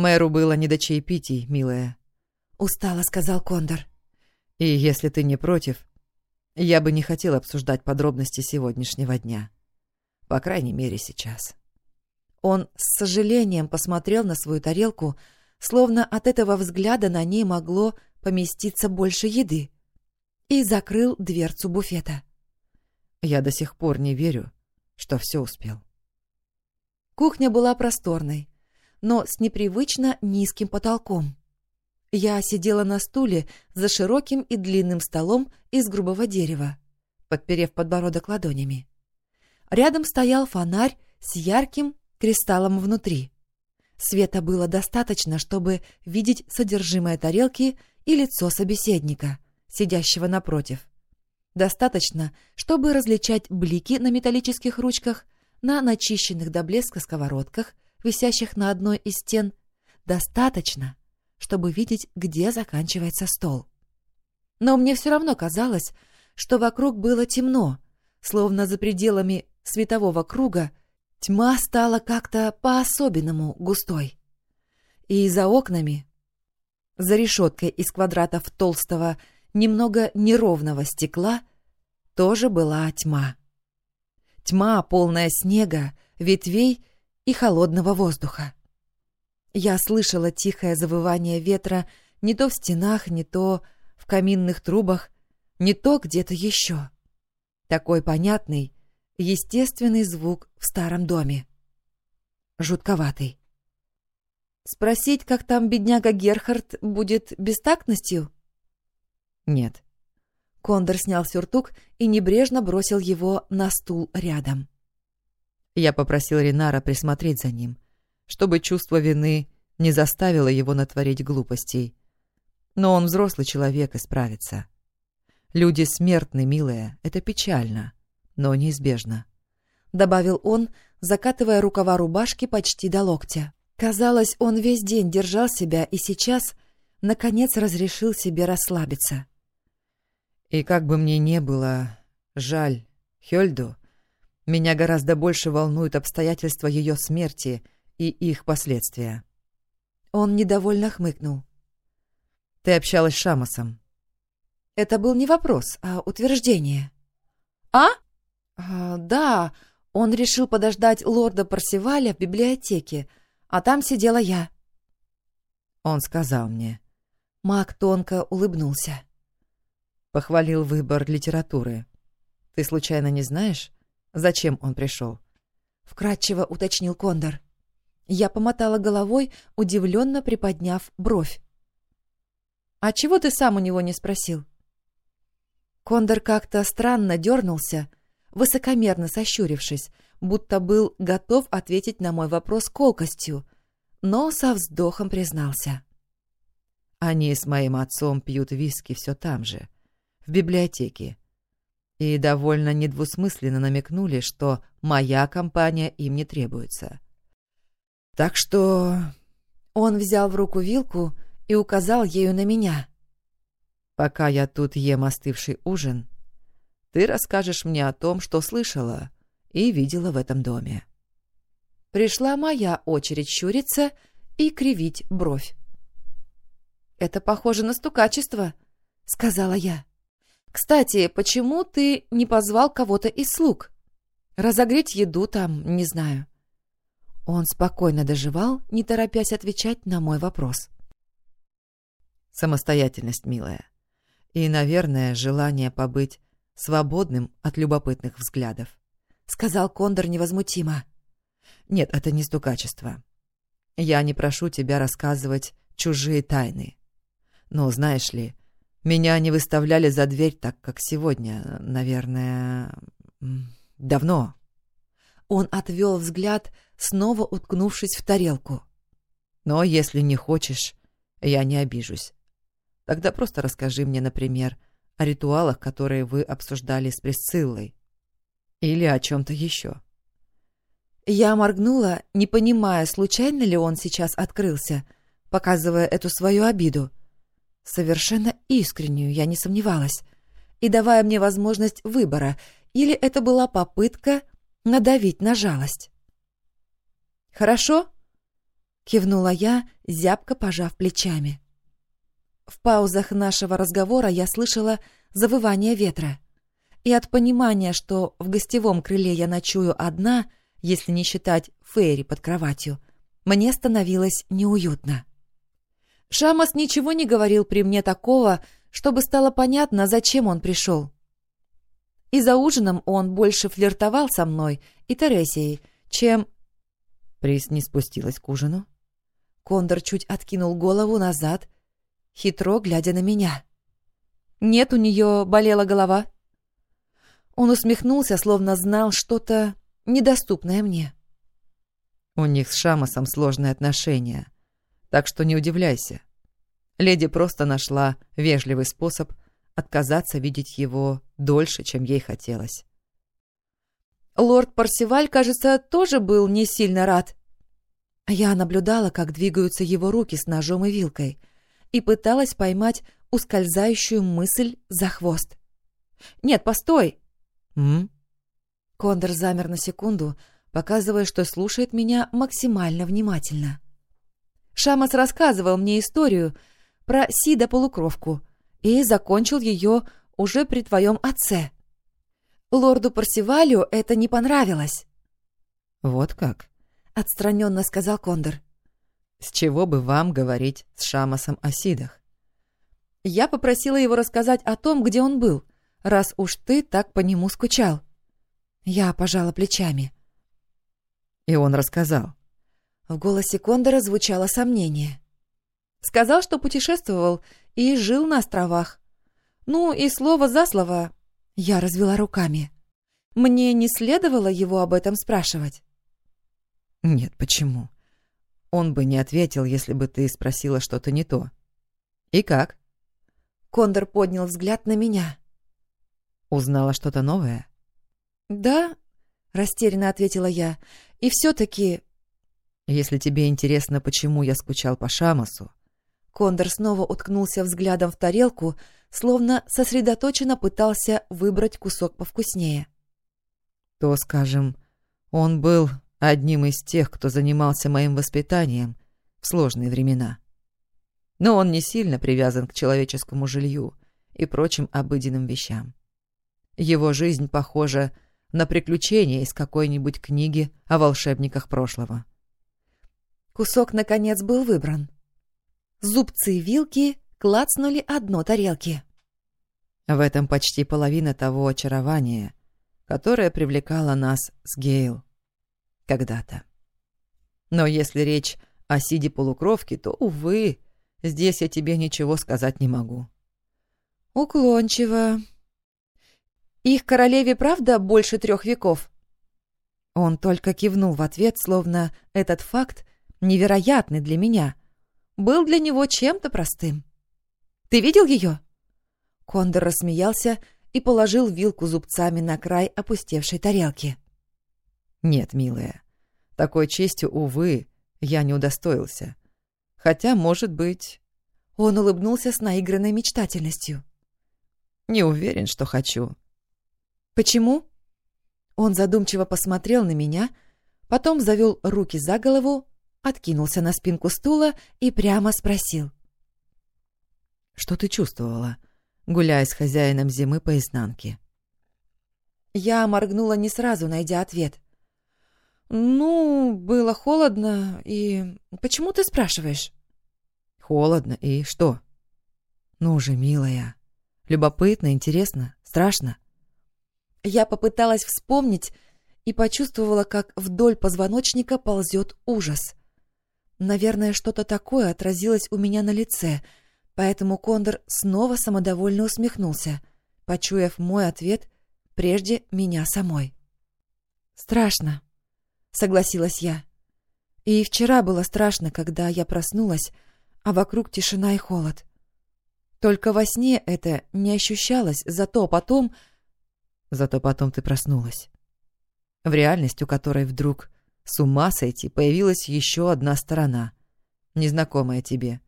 Мэру было не до чаепитий, милая. Устало сказал Кондор. И если ты не против, я бы не хотел обсуждать подробности сегодняшнего дня. По крайней мере, сейчас. Он с сожалением посмотрел на свою тарелку, словно от этого взгляда на ней могло поместиться больше еды, и закрыл дверцу буфета. Я до сих пор не верю, что все успел. Кухня была просторной, но с непривычно низким потолком. Я сидела на стуле за широким и длинным столом из грубого дерева, подперев подбородок ладонями. Рядом стоял фонарь с ярким кристаллом внутри. Света было достаточно, чтобы видеть содержимое тарелки и лицо собеседника, сидящего напротив. Достаточно, чтобы различать блики на металлических ручках, на начищенных до блеска сковородках, висящих на одной из стен. Достаточно, чтобы видеть, где заканчивается стол. Но мне все равно казалось, что вокруг было темно, словно за пределами светового круга тьма стала как-то по-особенному густой. И за окнами, за решеткой из квадратов толстого, немного неровного стекла, тоже была тьма. Тьма, полная снега, ветвей и холодного воздуха. Я слышала тихое завывание ветра не то в стенах, не то в каминных трубах, не то где-то еще. Такой понятный, естественный звук в старом доме. Жутковатый. Спросить, как там бедняга Герхард, будет бестактностью? Нет. Кондор снял сюртук и небрежно бросил его на стул рядом. Я попросил Ринара присмотреть за ним, чтобы чувство вины не заставило его натворить глупостей. Но он взрослый человек и справится. Люди смертны, милая, это печально, но неизбежно. Добавил он, закатывая рукава рубашки почти до локтя. Казалось, он весь день держал себя и сейчас, наконец, разрешил себе расслабиться. И как бы мне не было жаль Хёльду, меня гораздо больше волнуют обстоятельства ее смерти и их последствия. Он недовольно хмыкнул. Ты общалась с Шамосом. Это был не вопрос, а утверждение. А? а да, он решил подождать лорда Парсиваля в библиотеке, а там сидела я. Он сказал мне. Маг тонко улыбнулся. Похвалил выбор литературы. Ты случайно не знаешь, зачем он пришел? Вкратчиво уточнил Кондор. Я помотала головой, удивленно приподняв бровь. «А чего ты сам у него не спросил?» Кондор как-то странно дернулся, высокомерно сощурившись, будто был готов ответить на мой вопрос колкостью, но со вздохом признался. «Они с моим отцом пьют виски все там же, в библиотеке, и довольно недвусмысленно намекнули, что моя компания им не требуется». Так что... Он взял в руку вилку и указал ею на меня. «Пока я тут ем остывший ужин, ты расскажешь мне о том, что слышала и видела в этом доме». Пришла моя очередь щуриться и кривить бровь. «Это похоже на стукачество», — сказала я. «Кстати, почему ты не позвал кого-то из слуг? Разогреть еду там, не знаю». Он спокойно доживал, не торопясь отвечать на мой вопрос. Самостоятельность, милая. И, наверное, желание побыть свободным от любопытных взглядов. Сказал Кондор невозмутимо. Нет, это не стукачество. Я не прошу тебя рассказывать чужие тайны. Но, знаешь ли, меня не выставляли за дверь так, как сегодня, наверное, давно. Он отвел взгляд, снова уткнувшись в тарелку. «Но если не хочешь, я не обижусь. Тогда просто расскажи мне, например, о ритуалах, которые вы обсуждали с Присциллой. Или о чем-то еще». Я моргнула, не понимая, случайно ли он сейчас открылся, показывая эту свою обиду. Совершенно искреннюю, я не сомневалась, и давая мне возможность выбора, или это была попытка надавить на жалость. «Хорошо?» — кивнула я, зябко пожав плечами. В паузах нашего разговора я слышала завывание ветра. И от понимания, что в гостевом крыле я ночую одна, если не считать Фейри под кроватью, мне становилось неуютно. Шамас ничего не говорил при мне такого, чтобы стало понятно, зачем он пришел. И за ужином он больше флиртовал со мной и Тересией, чем... Прис не спустилась к ужину. Кондор чуть откинул голову назад, хитро глядя на меня. «Нет, у нее болела голова». Он усмехнулся, словно знал что-то недоступное мне. «У них с Шамасом сложные отношения, так что не удивляйся. Леди просто нашла вежливый способ отказаться видеть его дольше, чем ей хотелось. Лорд Парсиваль, кажется, тоже был не сильно рад. Я наблюдала, как двигаются его руки с ножом и вилкой, и пыталась поймать ускользающую мысль за хвост. «Нет, постой!» «М?» Кондор замер на секунду, показывая, что слушает меня максимально внимательно. Шамас рассказывал мне историю про Сида-полукровку и закончил ее уже при твоем отце. Лорду Парсивалю это не понравилось. «Вот как?» — отстраненно сказал Кондор. «С чего бы вам говорить с Шамасом о Сидах?» «Я попросила его рассказать о том, где он был, раз уж ты так по нему скучал». Я пожала плечами. И он рассказал. В голосе Кондора звучало сомнение. Сказал, что путешествовал и жил на островах. Ну, и слово за слово я развела руками. Мне не следовало его об этом спрашивать. Нет, почему? Он бы не ответил, если бы ты спросила что-то не то. И как? Кондор поднял взгляд на меня. Узнала что-то новое? Да, растерянно ответила я. И все-таки... Если тебе интересно, почему я скучал по Шамасу, Кондор снова уткнулся взглядом в тарелку, словно сосредоточенно пытался выбрать кусок повкуснее. То, скажем, он был одним из тех, кто занимался моим воспитанием в сложные времена. Но он не сильно привязан к человеческому жилью и прочим обыденным вещам. Его жизнь похожа на приключение из какой-нибудь книги о волшебниках прошлого. Кусок, наконец, был выбран. Зубцы вилки клацнули одно тарелки. В этом почти половина того очарования, которое привлекало нас с Гейл когда-то. Но если речь о Сиде полукровке, то, увы, здесь я тебе ничего сказать не могу. Уклончиво. Их королеве правда больше трех веков? Он только кивнул в ответ, словно этот факт невероятный для меня — был для него чем-то простым. «Ты видел ее?» Кондор рассмеялся и положил вилку зубцами на край опустевшей тарелки. «Нет, милая, такой честью, увы, я не удостоился. Хотя, может быть...» Он улыбнулся с наигранной мечтательностью. «Не уверен, что хочу». «Почему?» Он задумчиво посмотрел на меня, потом завел руки за голову откинулся на спинку стула и прямо спросил. «Что ты чувствовала, гуляя с хозяином зимы по изнанке?» Я моргнула не сразу, найдя ответ. «Ну, было холодно, и... Почему ты спрашиваешь?» «Холодно, и что?» «Ну же, милая, любопытно, интересно, страшно?» Я попыталась вспомнить и почувствовала, как вдоль позвоночника ползет ужас. Наверное, что-то такое отразилось у меня на лице, поэтому Кондор снова самодовольно усмехнулся, почуяв мой ответ прежде меня самой. «Страшно», — согласилась я. И вчера было страшно, когда я проснулась, а вокруг тишина и холод. Только во сне это не ощущалось, зато потом... Зато потом ты проснулась. В реальность, у которой вдруг с ума сойти, появилась еще одна сторона, незнакомая тебе.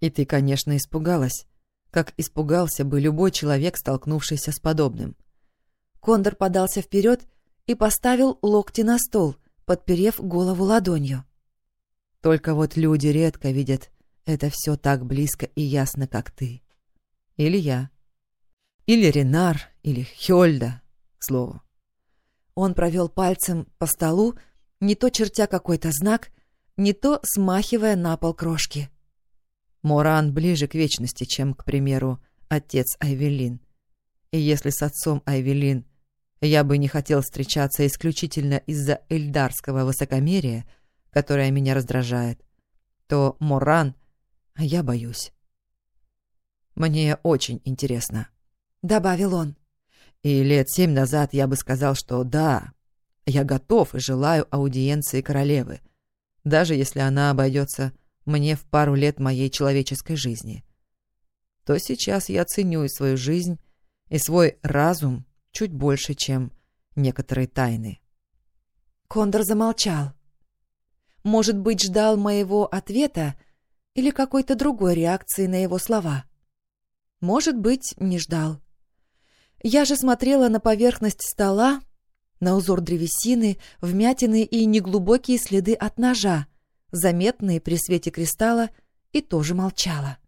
И ты, конечно, испугалась, как испугался бы любой человек, столкнувшийся с подобным. Кондор подался вперед и поставил локти на стол, подперев голову ладонью. Только вот люди редко видят это все так близко и ясно, как ты. Или я. Или Ренар, или Хёльда, к слову. Он провел пальцем по столу, не то чертя какой-то знак, не то смахивая на пол крошки. Моран ближе к вечности, чем, к примеру, отец Айвелин. И если с отцом Айвелин я бы не хотел встречаться исключительно из-за эльдарского высокомерия, которое меня раздражает, то Моран я боюсь. Мне очень интересно. Добавил он. И лет семь назад я бы сказал, что да, я готов и желаю аудиенции королевы, даже если она обойдется мне в пару лет моей человеческой жизни. То сейчас я ценю и свою жизнь, и свой разум чуть больше, чем некоторые тайны. Кондор замолчал. Может быть, ждал моего ответа или какой-то другой реакции на его слова. Может быть, не ждал. Я же смотрела на поверхность стола, на узор древесины, вмятины и неглубокие следы от ножа, заметные при свете кристалла, и тоже молчала.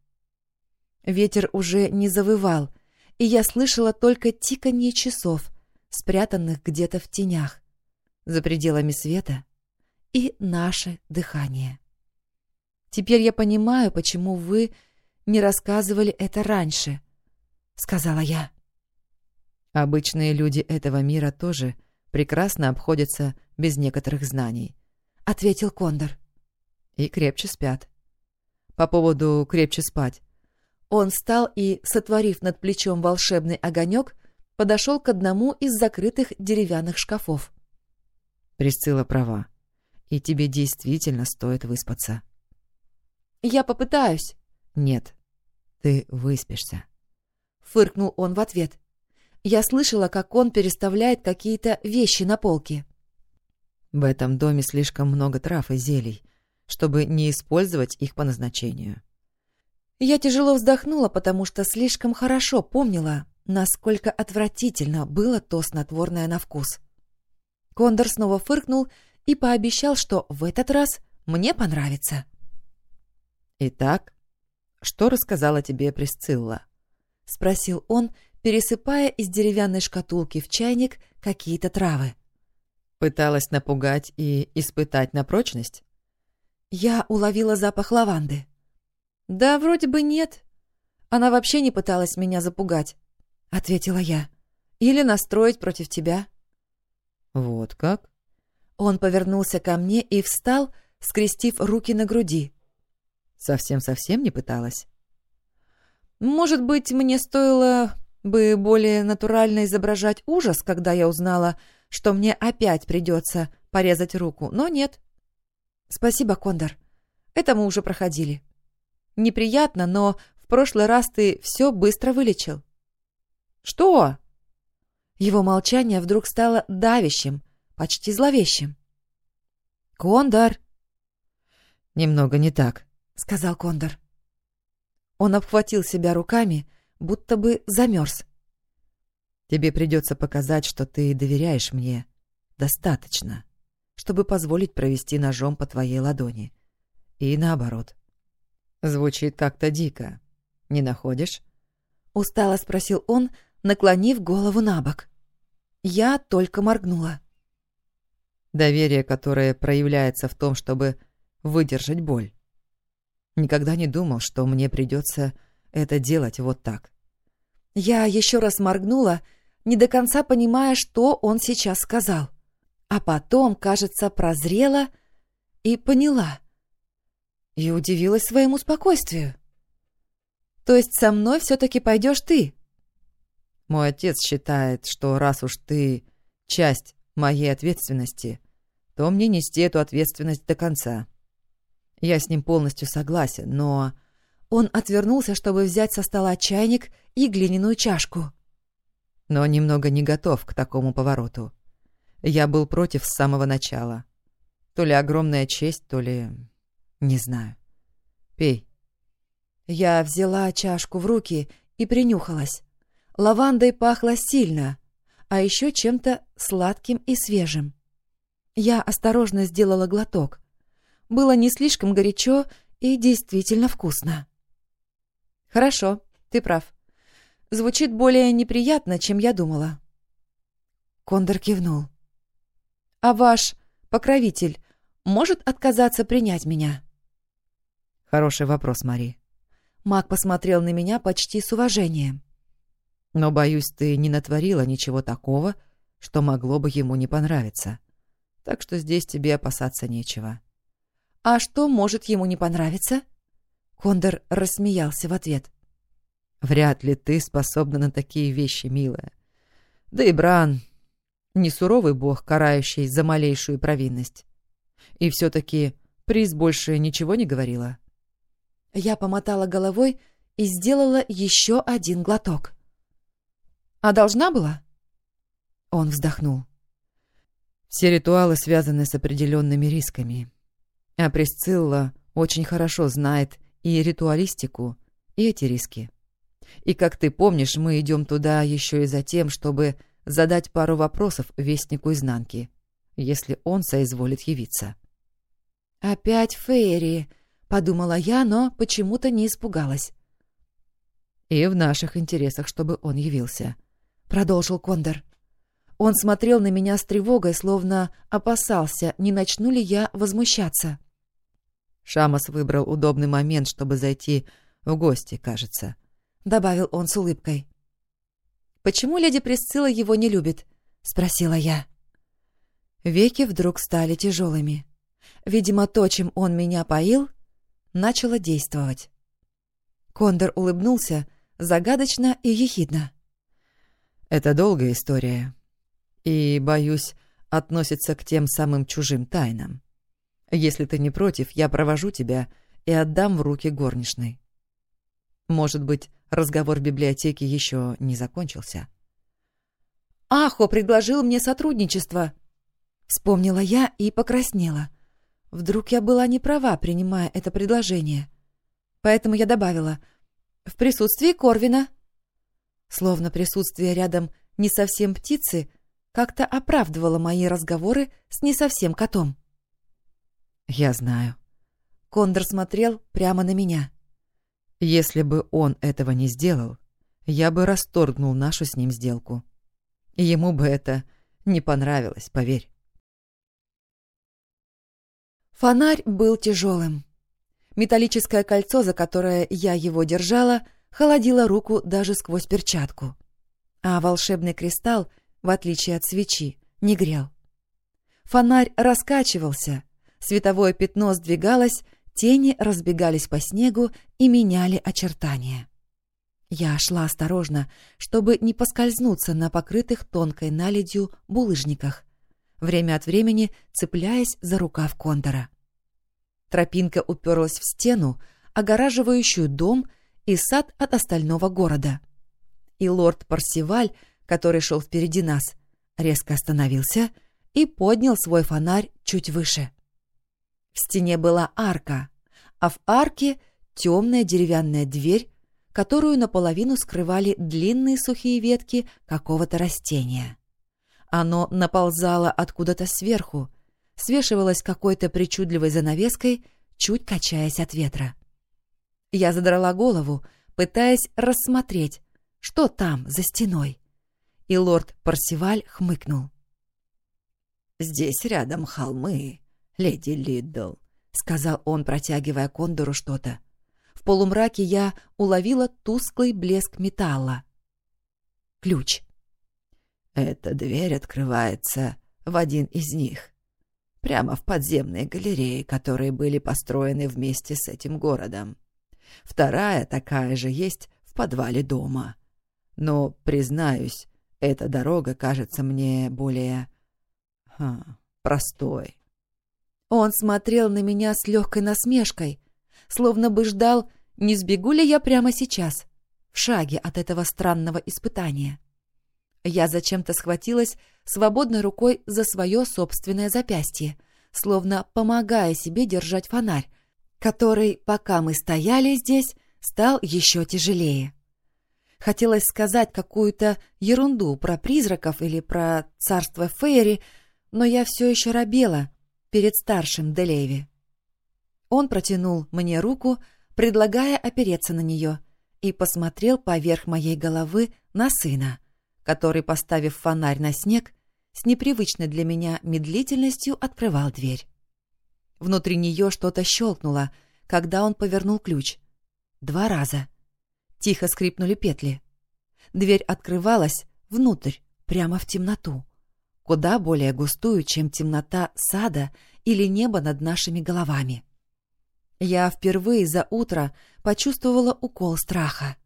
Ветер уже не завывал, и я слышала только тиканье часов, спрятанных где-то в тенях, за пределами света, и наше дыхание. Теперь я понимаю, почему вы не рассказывали это раньше, — сказала я. Обычные люди этого мира тоже прекрасно обходятся без некоторых знаний, — ответил Кондор. И крепче спят. По поводу крепче спать. Он встал и, сотворив над плечом волшебный огонек, подошел к одному из закрытых деревянных шкафов. Присцилла права. И тебе действительно стоит выспаться. Я попытаюсь. Нет, ты выспишься. Фыркнул он в ответ. Я слышала, как он переставляет какие-то вещи на полке. В этом доме слишком много трав и зелий, чтобы не использовать их по назначению. Я тяжело вздохнула, потому что слишком хорошо помнила, насколько отвратительно было то снотворное на вкус. Кондор снова фыркнул и пообещал, что в этот раз мне понравится. «Итак, что рассказала тебе Присцилла?» — спросил он, пересыпая из деревянной шкатулки в чайник какие-то травы. «Пыталась напугать и испытать на прочность?» Я уловила запах лаванды. «Да, вроде бы нет. Она вообще не пыталась меня запугать», — ответила я. «Или настроить против тебя». «Вот как?» Он повернулся ко мне и встал, скрестив руки на груди. Совсем-совсем не пыталась? Может быть, мне стоило бы более натурально изображать ужас, когда я узнала, что мне опять придется порезать руку, но нет. Спасибо, Кондор. Это мы уже проходили. Неприятно, но в прошлый раз ты все быстро вылечил. Что? Его молчание вдруг стало давящим, почти зловещим. Кондор! Немного не так, — сказал Кондор. Он обхватил себя руками, будто бы замерз. «Тебе придется показать, что ты доверяешь мне. Достаточно, чтобы позволить провести ножом по твоей ладони. И наоборот. Звучит как-то дико. Не находишь?» Устало спросил он, наклонив голову на бок. Я только моргнула. «Доверие, которое проявляется в том, чтобы выдержать боль. Никогда не думал, что мне придется это делать вот так. Я еще раз моргнула, не до конца понимая, что он сейчас сказал. А потом, кажется, прозрела и поняла. И удивилась своему спокойствию. «То есть со мной все-таки пойдешь ты?» «Мой отец считает, что раз уж ты часть моей ответственности, то мне нести эту ответственность до конца. Я с ним полностью согласен, но... Он отвернулся, чтобы взять со стола чайник и глиняную чашку. Но немного не готов к такому повороту. Я был против с самого начала. То ли огромная честь, то ли... Не знаю. Пей. Я взяла чашку в руки и принюхалась. Лавандой пахло сильно, а еще чем-то сладким и свежим. Я осторожно сделала глоток. было не слишком горячо и действительно вкусно. «Хорошо, ты прав. Звучит более неприятно, чем я думала». Кондор кивнул. «А ваш покровитель может отказаться принять меня?» «Хороший вопрос, Мари». Маг посмотрел на меня почти с уважением. «Но, боюсь, ты не натворила ничего такого, что могло бы ему не понравиться. Так что здесь тебе опасаться нечего». «А что может ему не понравиться?» Кондор рассмеялся в ответ. «Вряд ли ты способна на такие вещи, милая. Да и Бран не суровый бог, карающий за малейшую провинность. И все-таки приз больше ничего не говорила. Я помотала головой и сделала еще один глоток. «А должна была?» Он вздохнул. «Все ритуалы связаны с определенными рисками. А Присцилла очень хорошо знает и ритуалистику, и эти риски. И, как ты помнишь, мы идем туда еще и за тем, чтобы задать пару вопросов Вестнику Изнанки, если он соизволит явиться. «Опять Фейри», — подумала я, но почему-то не испугалась. «И в наших интересах, чтобы он явился», — продолжил Кондор. Он смотрел на меня с тревогой, словно опасался, не начну ли я возмущаться. Шамас выбрал удобный момент, чтобы зайти в гости, кажется. Добавил он с улыбкой. «Почему леди Присцилла его не любит?» — спросила я. Веки вдруг стали тяжелыми. Видимо, то, чем он меня поил, начало действовать. Кондор улыбнулся загадочно и ехидно. «Это долгая история. И, боюсь, относится к тем самым чужим тайнам. Если ты не против, я провожу тебя и отдам в руки горничной. Может быть, разговор в библиотеке еще не закончился. «Ахо предложил мне сотрудничество!» Вспомнила я и покраснела. Вдруг я была не права, принимая это предложение. Поэтому я добавила «в присутствии Корвина». Словно присутствие рядом не совсем птицы как-то оправдывало мои разговоры с не совсем котом. «Я знаю». Кондор смотрел прямо на меня. Если бы он этого не сделал, я бы расторгнул нашу с ним сделку. Ему бы это не понравилось, поверь. Фонарь был тяжелым. Металлическое кольцо, за которое я его держала, холодило руку даже сквозь перчатку. А волшебный кристалл, в отличие от свечи, не грел. Фонарь раскачивался, световое пятно сдвигалось, Тени разбегались по снегу и меняли очертания. Я шла осторожно, чтобы не поскользнуться на покрытых тонкой наледью булыжниках, время от времени цепляясь за рукав кондора. Тропинка уперлась в стену, огораживающую дом и сад от остального города. И лорд Парсиваль, который шел впереди нас, резко остановился и поднял свой фонарь чуть выше. В стене была арка, а в арке темная деревянная дверь, которую наполовину скрывали длинные сухие ветки какого-то растения. Оно наползало откуда-то сверху, свешивалось какой-то причудливой занавеской, чуть качаясь от ветра. Я задрала голову, пытаясь рассмотреть, что там, за стеной. И лорд Парсиваль хмыкнул. «Здесь рядом холмы, леди Лиддл», — сказал он, протягивая кондору что-то. В полумраке я уловила тусклый блеск металла. Ключ. «Эта дверь открывается в один из них, прямо в подземные галереи, которые были построены вместе с этим городом. Вторая такая же есть в подвале дома. Но, признаюсь, эта дорога кажется мне более... Ха, простой». Он смотрел на меня с легкой насмешкой, словно бы ждал, не сбегу ли я прямо сейчас, в шаге от этого странного испытания. Я зачем-то схватилась свободной рукой за свое собственное запястье, словно помогая себе держать фонарь, который, пока мы стояли здесь, стал еще тяжелее. Хотелось сказать какую-то ерунду про призраков или про царство Фейри, но я все еще робела, перед старшим Делеви. Он протянул мне руку, предлагая опереться на нее, и посмотрел поверх моей головы на сына, который, поставив фонарь на снег, с непривычной для меня медлительностью открывал дверь. Внутри нее что-то щелкнуло, когда он повернул ключ. Два раза. Тихо скрипнули петли. Дверь открывалась внутрь, прямо в темноту. Куда более густую, чем темнота сада или небо над нашими головами. Я впервые за утро почувствовала укол страха.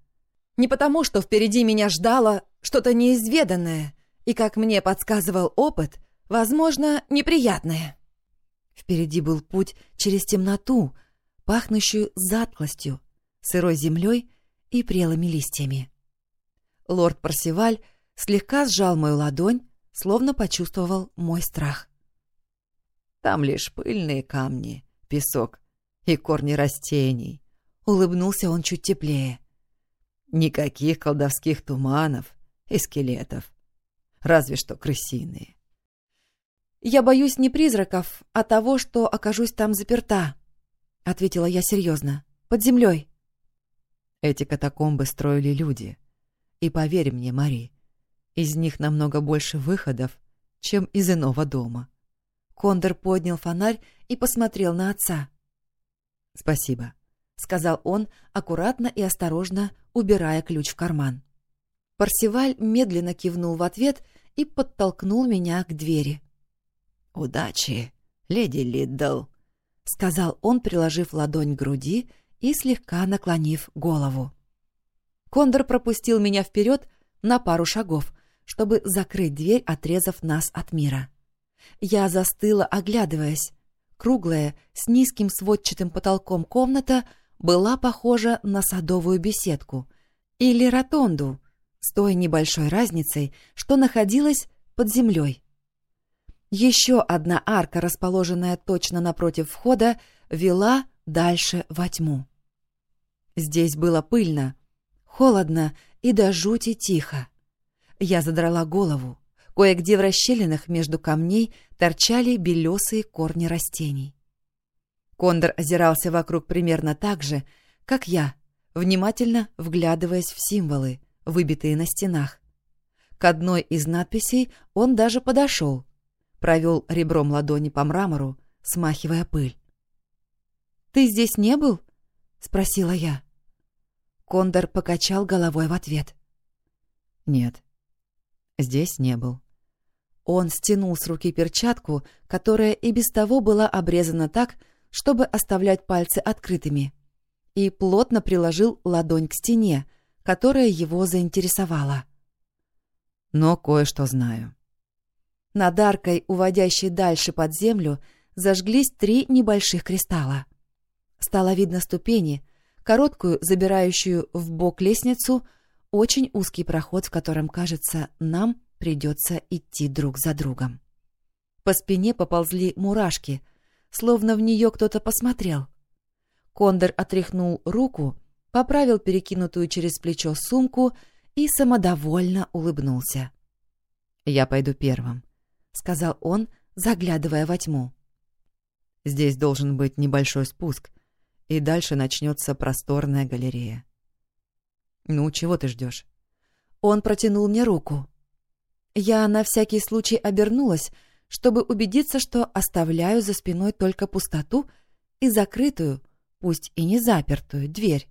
Не потому, что впереди меня ждало что-то неизведанное, и, как мне подсказывал опыт, возможно, неприятное. Впереди был путь через темноту, пахнущую затклостью, сырой землей и прелыми листьями. Лорд Парсиваль слегка сжал мою ладонь, словно почувствовал мой страх. «Там лишь пыльные камни, песок и корни растений», — улыбнулся он чуть теплее. «Никаких колдовских туманов и скелетов, разве что крысиные». «Я боюсь не призраков, а того, что окажусь там заперта», — ответила я серьезно. «Под землей». Эти катакомбы строили люди. И поверь мне, Мари, из них намного больше выходов, чем из иного дома. Кондор поднял фонарь и посмотрел на отца. «Спасибо», — сказал он, аккуратно и осторожно убирая ключ в карман. Парсиваль медленно кивнул в ответ и подтолкнул меня к двери. «Удачи, леди Лиддл», — сказал он, приложив ладонь к груди и слегка наклонив голову. Кондор пропустил меня вперед на пару шагов, чтобы закрыть дверь, отрезав нас от мира. Я застыла, оглядываясь. Круглая, с низким сводчатым потолком комната была похожа на садовую беседку или ротонду, с той небольшой разницей, что находилась под землей. Еще одна арка, расположенная точно напротив входа, вела дальше во тьму. Здесь было пыльно, холодно и до жути тихо. Я задрала голову. Кое-где в расщелинах между камней торчали белесые корни растений. Кондор озирался вокруг примерно так же, как я, внимательно вглядываясь в символы, выбитые на стенах. К одной из надписей он даже подошел, провел ребром ладони по мрамору, смахивая пыль. «Ты здесь не был?» — спросила я. Кондор покачал головой в ответ. «Нет, здесь не был». Он стянул с руки перчатку, которая и без того была обрезана так, чтобы оставлять пальцы открытыми, и плотно приложил ладонь к стене, которая его заинтересовала. «Но кое-что знаю». Над аркой, уводящей дальше под землю, зажглись три небольших кристалла. Стало видно ступени, короткую, забирающую в бок лестницу, очень узкий проход, в котором, кажется, нам придется идти друг за другом. По спине поползли мурашки, словно в нее кто-то посмотрел. Кондор отряхнул руку, поправил перекинутую через плечо сумку и самодовольно улыбнулся. «Я пойду первым», — сказал он, заглядывая во тьму. «Здесь должен быть небольшой спуск, и дальше начнется просторная галерея. Ну, чего ты ждешь? Он протянул мне руку. Я на всякий случай обернулась, чтобы убедиться, что оставляю за спиной только пустоту и закрытую, пусть и не запертую, дверь,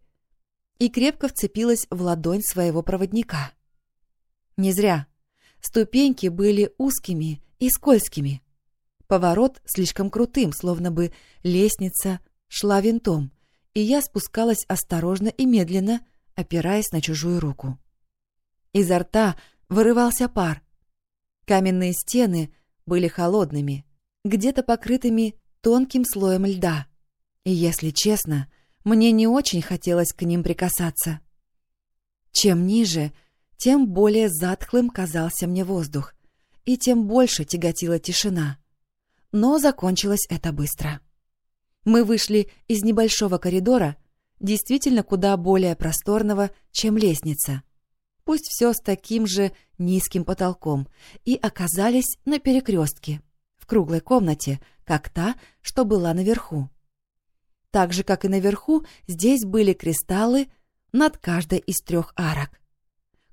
и крепко вцепилась в ладонь своего проводника. Не зря. Ступеньки были узкими и скользкими. Поворот слишком крутым, словно бы лестница шла винтом, и я спускалась осторожно и медленно, опираясь на чужую руку. Изо рта вырывался пар. Каменные стены были холодными, где-то покрытыми тонким слоем льда. И, если честно, мне не очень хотелось к ним прикасаться. Чем ниже, тем более затхлым казался мне воздух, и тем больше тяготила тишина. Но закончилось это быстро. Мы вышли из небольшого коридора, действительно куда более просторного, чем лестница. Пусть все с таким же низким потолком, и оказались на перекрестке, в круглой комнате, как та, что была наверху. Так же, как и наверху, здесь были кристаллы над каждой из трех арок.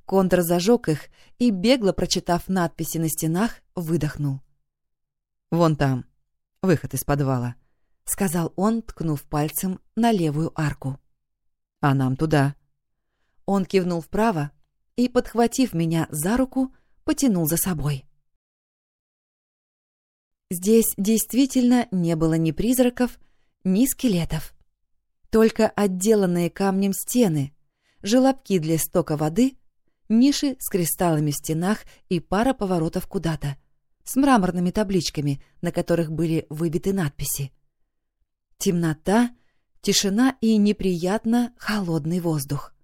Кондор зажег их и, бегло прочитав надписи на стенах, выдохнул. «Вон там, выход из подвала», — сказал он, ткнув пальцем на левую арку. «А нам туда». Он кивнул вправо и, подхватив меня за руку, потянул за собой. Здесь действительно не было ни призраков, ни скелетов. Только отделанные камнем стены, желобки для стока воды, ниши с кристаллами в стенах и пара поворотов куда-то, с мраморными табличками, на которых были выбиты надписи. Темнота, тишина и неприятно холодный воздух.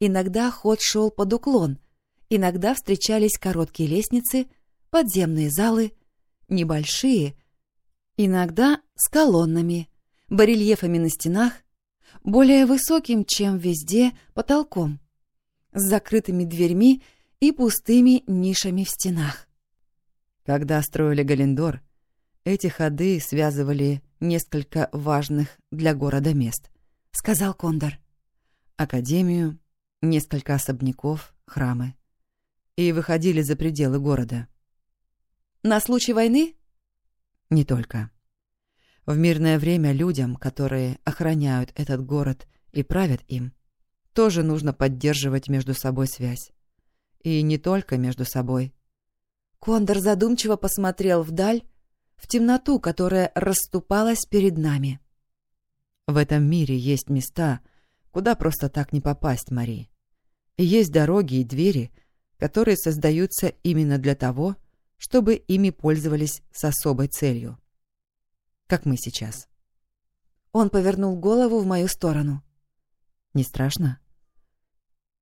Иногда ход шел под уклон, иногда встречались короткие лестницы, подземные залы, небольшие, иногда с колоннами, барельефами на стенах, более высоким, чем везде, потолком, с закрытыми дверьми и пустыми нишами в стенах. Когда строили Галендор, эти ходы связывали несколько важных для города мест, — сказал Кондор. Академию, несколько особняков, храмы. И выходили за пределы города. На случай войны? Не только. В мирное время людям, которые охраняют этот город и правят им, тоже нужно поддерживать между собой связь. И не только между собой. Кондор задумчиво посмотрел вдаль, в темноту, которая расступалась перед нами. В этом мире есть места, куда просто так не попасть, Мари. Есть дороги и двери, которые создаются именно для того, чтобы ими пользовались с особой целью. Как мы сейчас. Он повернул голову в мою сторону. Не страшно?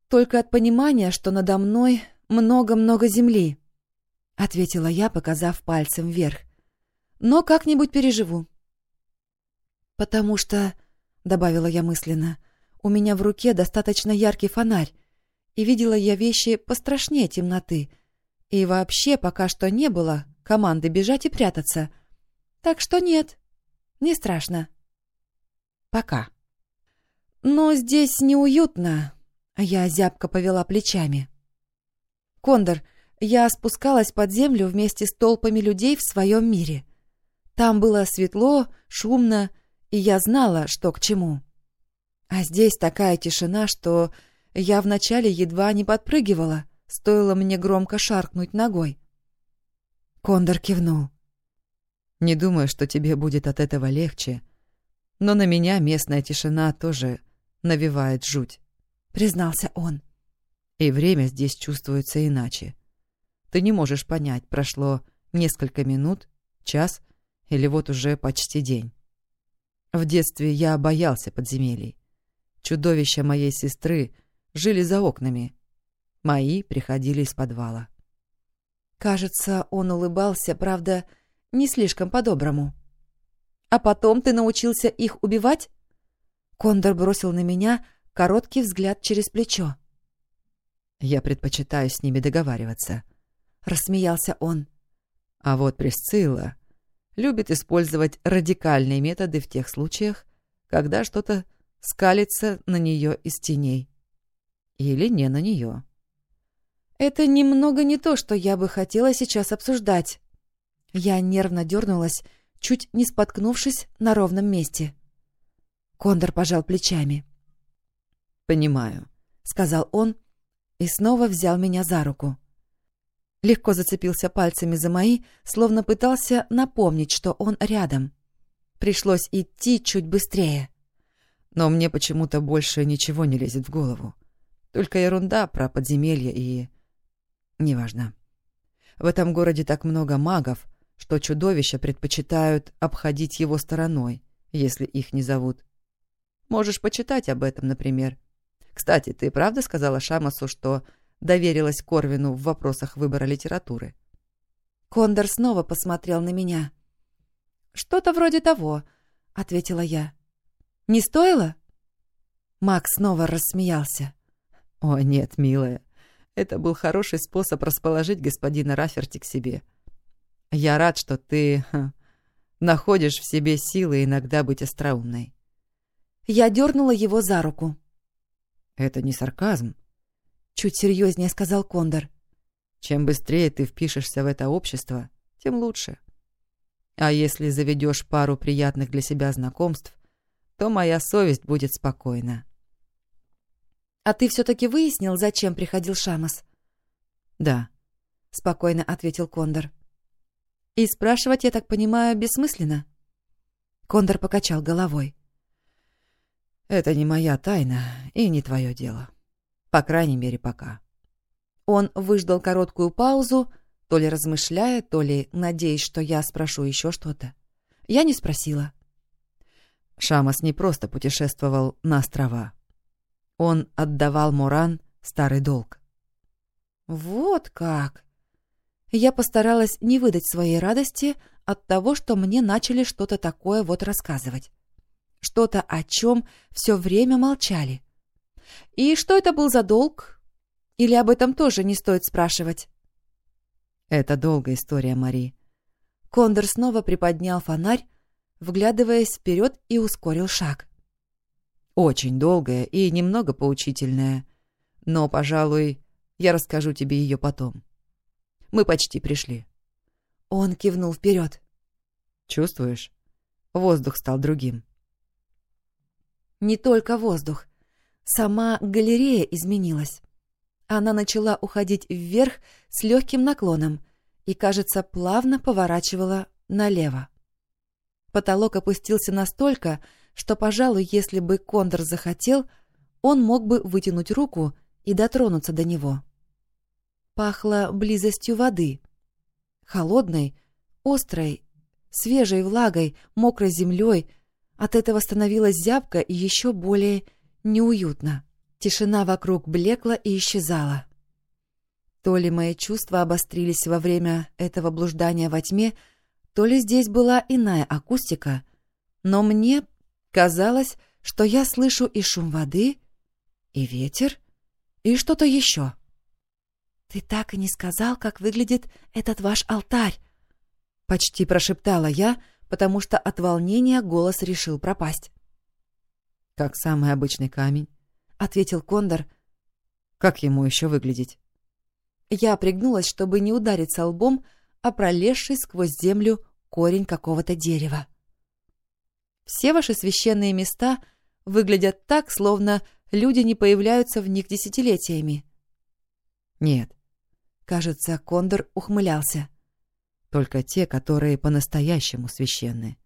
Только от понимания, что надо мной много-много земли, — ответила я, показав пальцем вверх но как-нибудь переживу. «Потому что», — добавила я мысленно, — «у меня в руке достаточно яркий фонарь, и видела я вещи пострашнее темноты, и вообще пока что не было команды бежать и прятаться. Так что нет, не страшно. Пока. Но здесь неуютно, — я зябко повела плечами. «Кондор, я спускалась под землю вместе с толпами людей в своем мире». Там было светло, шумно, и я знала, что к чему. А здесь такая тишина, что я вначале едва не подпрыгивала, стоило мне громко шаркнуть ногой. Кондор кивнул. «Не думаю, что тебе будет от этого легче, но на меня местная тишина тоже навевает жуть», — признался он. «И время здесь чувствуется иначе. Ты не можешь понять, прошло несколько минут, час — или вот уже почти день. В детстве я боялся подземелий. Чудовища моей сестры жили за окнами. Мои приходили из подвала. Кажется, он улыбался, правда, не слишком по-доброму. «А потом ты научился их убивать?» Кондор бросил на меня короткий взгляд через плечо. «Я предпочитаю с ними договариваться», — рассмеялся он. «А вот Присцилла любит использовать радикальные методы в тех случаях, когда что-то скалится на нее из теней. Или не на нее. Это немного не то, что я бы хотела сейчас обсуждать. Я нервно дернулась, чуть не споткнувшись на ровном месте. Кондор пожал плечами. «Понимаю», — сказал он и снова взял меня за руку легко зацепился пальцами за мои, словно пытался напомнить, что он рядом. Пришлось идти чуть быстрее. Но мне почему-то больше ничего не лезет в голову. Только ерунда про подземелье и... Неважно. В этом городе так много магов, что чудовища предпочитают обходить его стороной, если их не зовут. Можешь почитать об этом, например. Кстати, ты правда сказала Шамасу, что доверилась Корвину в вопросах выбора литературы. Кондор снова посмотрел на меня. «Что-то вроде того», — ответила я. «Не стоило?» Макс снова рассмеялся. «О, нет, милая, это был хороший способ расположить господина Раферти к себе. Я рад, что ты ха, находишь в себе силы иногда быть остроумной». Я дернула его за руку. «Это не сарказм», — чуть серьезнее сказал Кондор. «Чем быстрее ты впишешься в это общество, тем лучше. А если заведешь пару приятных для себя знакомств, то моя совесть будет спокойна». «А ты все-таки выяснил, зачем приходил Шамас?» «Да», — спокойно ответил Кондор. «И спрашивать, я так понимаю, бессмысленно?» Кондор покачал головой. «Это не моя тайна и не твое дело. По крайней мере, пока». Он выждал короткую паузу, то ли размышляя, то ли надеясь, что я спрошу еще что-то. Я не спросила. Шамас не просто путешествовал на острова. Он отдавал Муран старый долг. «Вот как!» Я постаралась не выдать своей радости от того, что мне начали что-то такое вот рассказывать. Что-то, о чем все время молчали. И что это был за долг? Или об этом тоже не стоит спрашивать? Это долгая история, Мари. Кондор снова приподнял фонарь, вглядываясь вперед и ускорил шаг. Очень долгая и немного поучительная. Но, пожалуй, я расскажу тебе ее потом. Мы почти пришли. Он кивнул вперед. Чувствуешь? Воздух стал другим. Не только воздух. Сама галерея изменилась. Она начала уходить вверх с легким наклоном и, кажется, плавно поворачивала налево. Потолок опустился настолько, что, пожалуй, если бы Кондор захотел, он мог бы вытянуть руку и дотронуться до него. Пахло близостью воды. Холодной, острой, свежей влагой, мокрой землей. От этого становилось зябко и еще более неуютно. Тишина вокруг блекла и исчезала. То ли мои чувства обострились во время этого блуждания во тьме, то ли здесь была иная акустика, но мне казалось, что я слышу и шум воды, и ветер, и что-то еще. «Ты так и не сказал, как выглядит этот ваш алтарь!» Почти прошептала я, потому что от волнения голос решил пропасть. «Как самый обычный камень», — ответил Кондор. «Как ему еще выглядеть?» Я пригнулась, чтобы не удариться лбом, а пролезший сквозь землю корень какого-то дерева. Все ваши священные места выглядят так, словно люди не появляются в них десятилетиями. Нет. Кажется, Кондор ухмылялся. Только те, которые по-настоящему священны.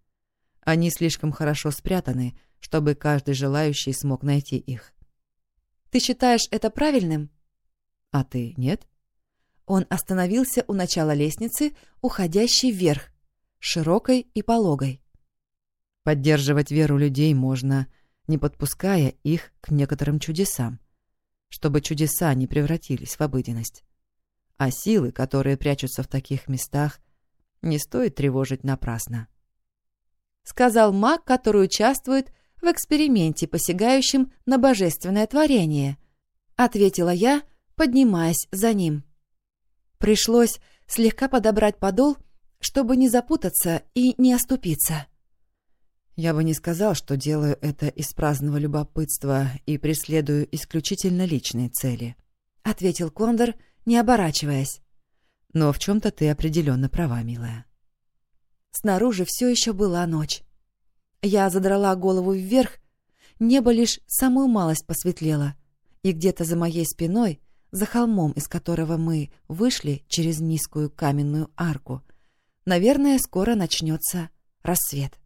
Они слишком хорошо спрятаны, чтобы каждый желающий смог найти их. Ты считаешь это правильным? А ты нет? Он остановился у начала лестницы, уходящей вверх, широкой и пологой. Поддерживать веру людей можно, не подпуская их к некоторым чудесам, чтобы чудеса не превратились в обыденность. А силы, которые прячутся в таких местах, не стоит тревожить напрасно. Сказал маг, который участвует в эксперименте, посягающем на божественное творение, ответила я, поднимаясь за ним. Пришлось слегка подобрать подол, чтобы не запутаться и не оступиться. Я бы не сказал, что делаю это из праздного любопытства и преследую исключительно личные цели, — ответил Кондор, не оборачиваясь. Но в чем-то ты определенно права, милая. Снаружи все еще была ночь. Я задрала голову вверх, небо лишь самую малость посветлело, и где-то за моей спиной, за холмом, из которого мы вышли через низкую каменную арку, наверное, скоро начнется рассвет.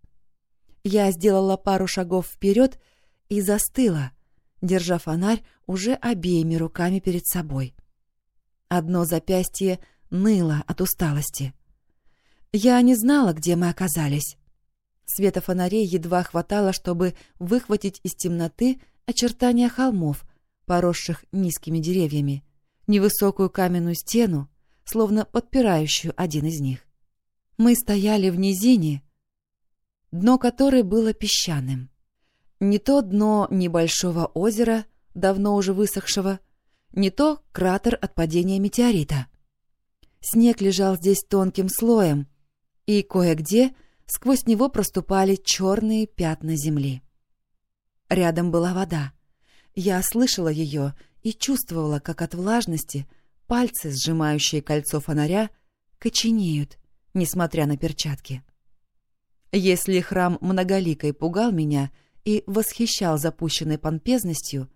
Я сделала пару шагов вперед и застыла, держа фонарь уже обеими руками перед собой. Одно запястье ныло от усталости. Я не знала, где мы оказались. Света фонарей едва хватало, чтобы выхватить из темноты очертания холмов, поросших низкими деревьями, невысокую каменную стену, словно подпирающую один из них. Мы стояли в низине, дно которой было песчаным. Не то дно небольшого озера, давно уже высохшего, не то кратер от падения метеорита. Снег лежал здесь тонким слоем, и кое-где сквозь него проступали черные пятна земли. Рядом была вода. Я слышала ее и чувствовала, как от влажности пальцы, сжимающие кольцо фонаря, коченеют, несмотря на перчатки. Если храм многоликой пугал меня и восхищал запущенной помпезностью,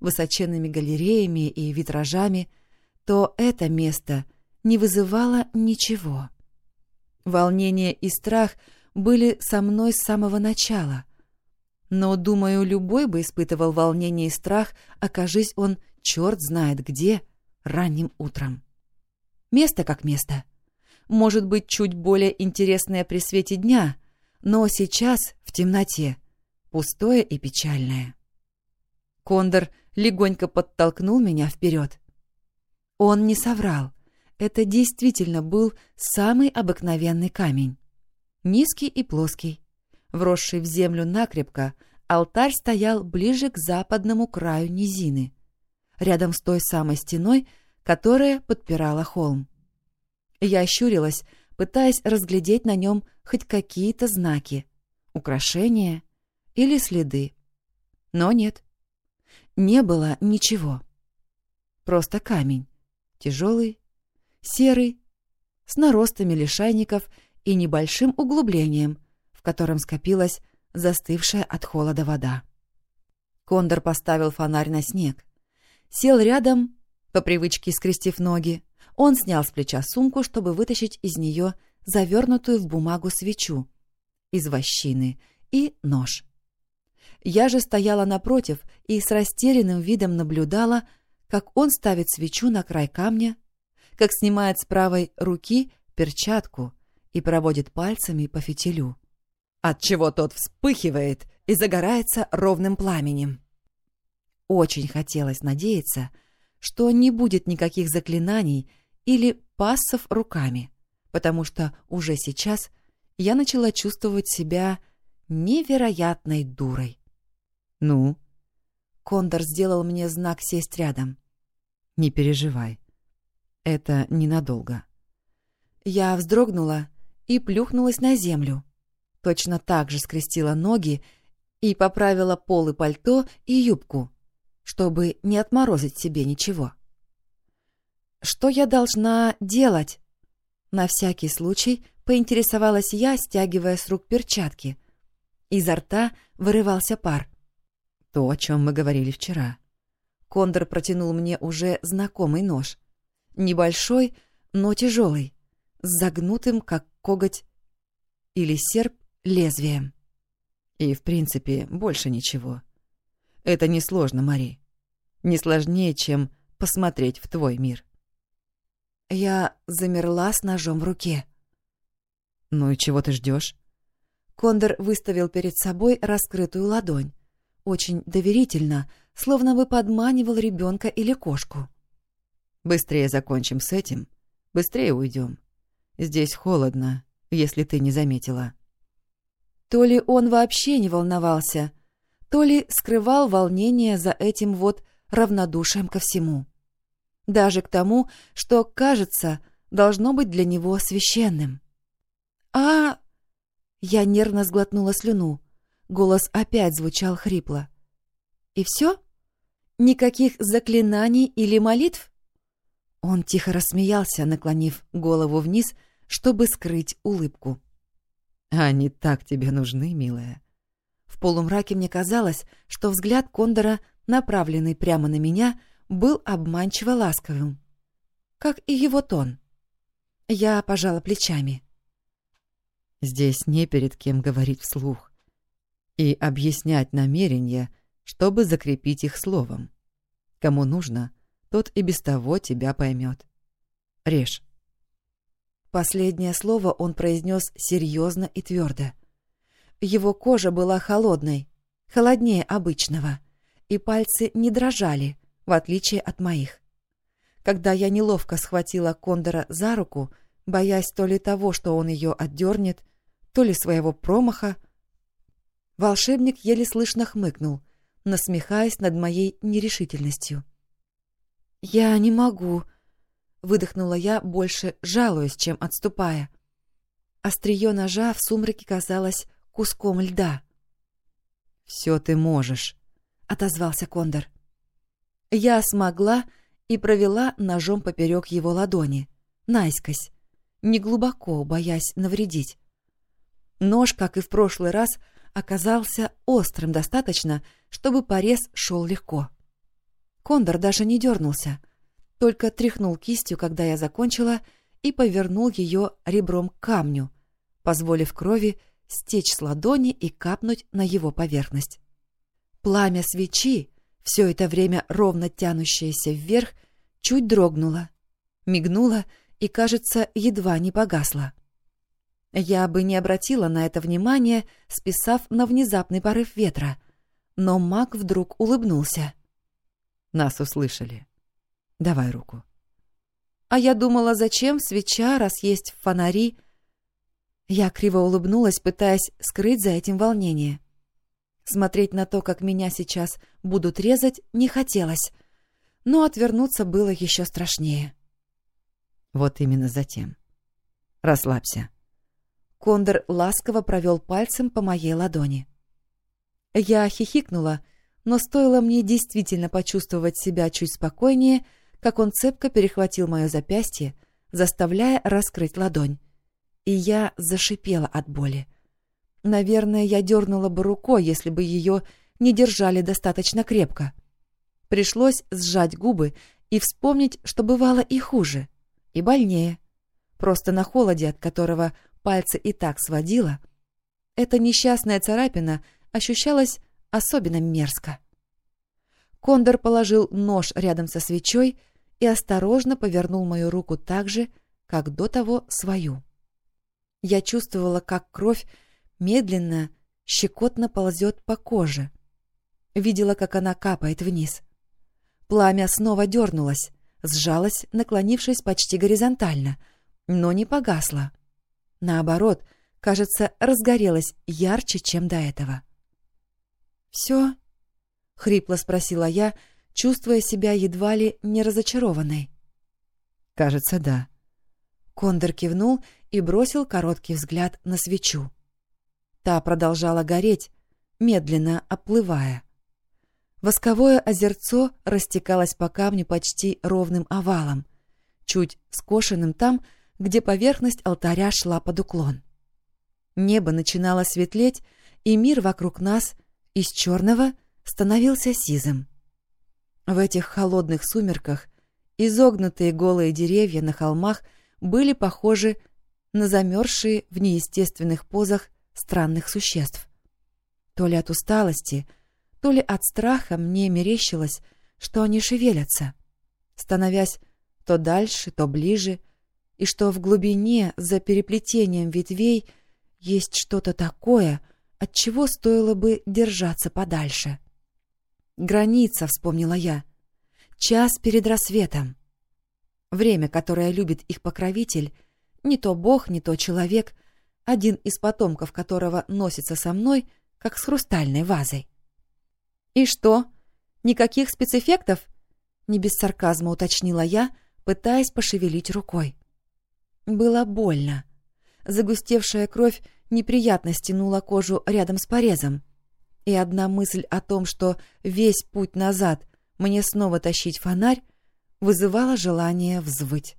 высоченными галереями и витражами, то это место не вызывало ничего. Волнение и страх были со мной с самого начала, но, думаю, любой бы испытывал волнение и страх, окажись он черт знает где ранним утром. Место как место. Может быть, чуть более интересное при свете дня, но сейчас, в темноте, пустое и печальное. Кондор легонько подтолкнул меня вперед. Он не соврал. Это действительно был самый обыкновенный камень. Низкий и плоский, вросший в землю накрепко, алтарь стоял ближе к западному краю низины, рядом с той самой стеной, которая подпирала холм. Я ощурилась, пытаясь разглядеть на нем хоть какие-то знаки, украшения или следы. Но нет. Не было ничего. Просто камень, тяжелый, серый, с наростами лишайников и небольшим углублением, в котором скопилась застывшая от холода вода. Кондор поставил фонарь на снег. Сел рядом, по привычке скрестив ноги. Он снял с плеча сумку, чтобы вытащить из нее завернутую в бумагу свечу из вощины и нож. Я же стояла напротив и с растерянным видом наблюдала, как он ставит свечу на край камня, как снимает с правой руки перчатку и проводит пальцами по фитилю отчего тот вспыхивает и загорается ровным пламенем. Очень хотелось надеяться, что не будет никаких заклинаний или пассов руками, потому что уже сейчас я начала чувствовать себя невероятной дурой. «Ну?» Кондор сделал мне знак сесть рядом. «Не переживай. Это ненадолго». Я вздрогнула и плюхнулась на землю, точно так же скрестила ноги и поправила полы пальто и юбку, чтобы не отморозить себе ничего. «Что я должна делать?» На всякий случай поинтересовалась я, стягивая с рук перчатки. Изо рта вырывался пар. «То, о чем мы говорили вчера». Кондор протянул мне уже знакомый нож. Небольшой, но тяжелый, с загнутым, как коготь или серп, лезвием. И, в принципе, больше ничего. Это несложно, Мари. Не сложнее, чем посмотреть в твой мир. Я замерла с ножом в руке. «Ну и чего ты ждешь? Кондор выставил перед собой раскрытую ладонь. Очень доверительно, словно бы подманивал ребенка или кошку. «Быстрее закончим с этим, быстрее уйдем. Здесь холодно, если ты не заметила». То ли он вообще не волновался, то ли скрывал волнение за этим вот равнодушием ко всему. Даже к тому, что, кажется, должно быть для него священным. «А...» Я нервно сглотнула слюну. Голос опять звучал хрипло. «И все? Никаких заклинаний или молитв?» Он тихо рассмеялся, наклонив голову вниз, чтобы скрыть улыбку. Они так тебе нужны, милая. В полумраке мне казалось, что взгляд Кондора, направленный прямо на меня, был обманчиво ласковым. Как и его тон. Я пожала плечами. Здесь не перед кем говорить вслух и объяснять намерения, чтобы закрепить их словом. Кому нужно, тот и без того тебя поймет. Режь. Последнее слово он произнес серьезно и твердо. Его кожа была холодной, холоднее обычного, и пальцы не дрожали, в отличие от моих. Когда я неловко схватила Кондора за руку, боясь то ли того, что он ее отдернет, то ли своего промаха, волшебник еле слышно хмыкнул, насмехаясь над моей нерешительностью. «Я не могу», Выдохнула я, больше жалуясь, чем отступая. Острие ножа в сумраке казалось куском льда. «Все ты можешь», отозвался Кондор. Я смогла и провела ножом поперек его ладони, наискось, неглубоко, боясь навредить. Нож, как и в прошлый раз, оказался острым достаточно, чтобы порез шел легко. Кондор даже не дернулся, только тряхнул кистью, когда я закончила, и повернул ее ребром к камню, позволив крови стечь с ладони и капнуть на его поверхность. Пламя свечи, все это время ровно тянущееся вверх, чуть дрогнуло, мигнуло и, кажется, едва не погасло. Я бы не обратила на это внимания, списав на внезапный порыв ветра, но маг вдруг улыбнулся. «Нас услышали. Давай руку». «А я думала, зачем свеча, раз есть фонари?» Я криво улыбнулась, пытаясь скрыть за этим волнение. Смотреть на то, как меня сейчас будут резать, не хотелось, но отвернуться было еще страшнее. Вот именно затем. Расслабься. Кондор ласково провел пальцем по моей ладони. Я хихикнула, но стоило мне действительно почувствовать себя чуть спокойнее, как он цепко перехватил мое запястье, заставляя раскрыть ладонь. И я зашипела от боли. Наверное, я дернула бы рукой, если бы ее не держали достаточно крепко. Пришлось сжать губы и вспомнить, что бывало и хуже, и больнее. Просто на холоде, от которого пальцы и так сводило, эта несчастная царапина ощущалась особенно мерзко. Кондор положил нож рядом со свечой и осторожно повернул мою руку так же, как до того свою. Я чувствовала, как кровь медленно, щекотно ползет по коже. Видела, как она капает вниз. Пламя снова дернулось, сжалось, наклонившись почти горизонтально, но не погасло. Наоборот, кажется, разгорелось ярче, чем до этого. «Все?» — хрипло спросила я, чувствуя себя едва ли не разочарованной. «Кажется, да». Кондор кивнул и бросил короткий взгляд на свечу. Та продолжала гореть, медленно оплывая. Восковое озерцо растекалось по камню почти ровным овалом, чуть скошенным там, где поверхность алтаря шла под уклон. Небо начинало светлеть, и мир вокруг нас из черного становился сизым. В этих холодных сумерках изогнутые голые деревья на холмах были похожи на замерзшие в неестественных позах странных существ. То ли от усталости, то ли от страха мне мерещилось, что они шевелятся, становясь то дальше, то ближе, и что в глубине, за переплетением ветвей, есть что-то такое, от чего стоило бы держаться подальше. «Граница», — вспомнила я. «Час перед рассветом». Время, которое любит их покровитель, не то бог, не то человек, один из потомков которого носится со мной, как с хрустальной вазой. «И что? Никаких спецэффектов?» — не без сарказма уточнила я, пытаясь пошевелить рукой. Было больно. Загустевшая кровь неприятно стянула кожу рядом с порезом. И одна мысль о том, что весь путь назад мне снова тащить фонарь, вызывала желание взвыть.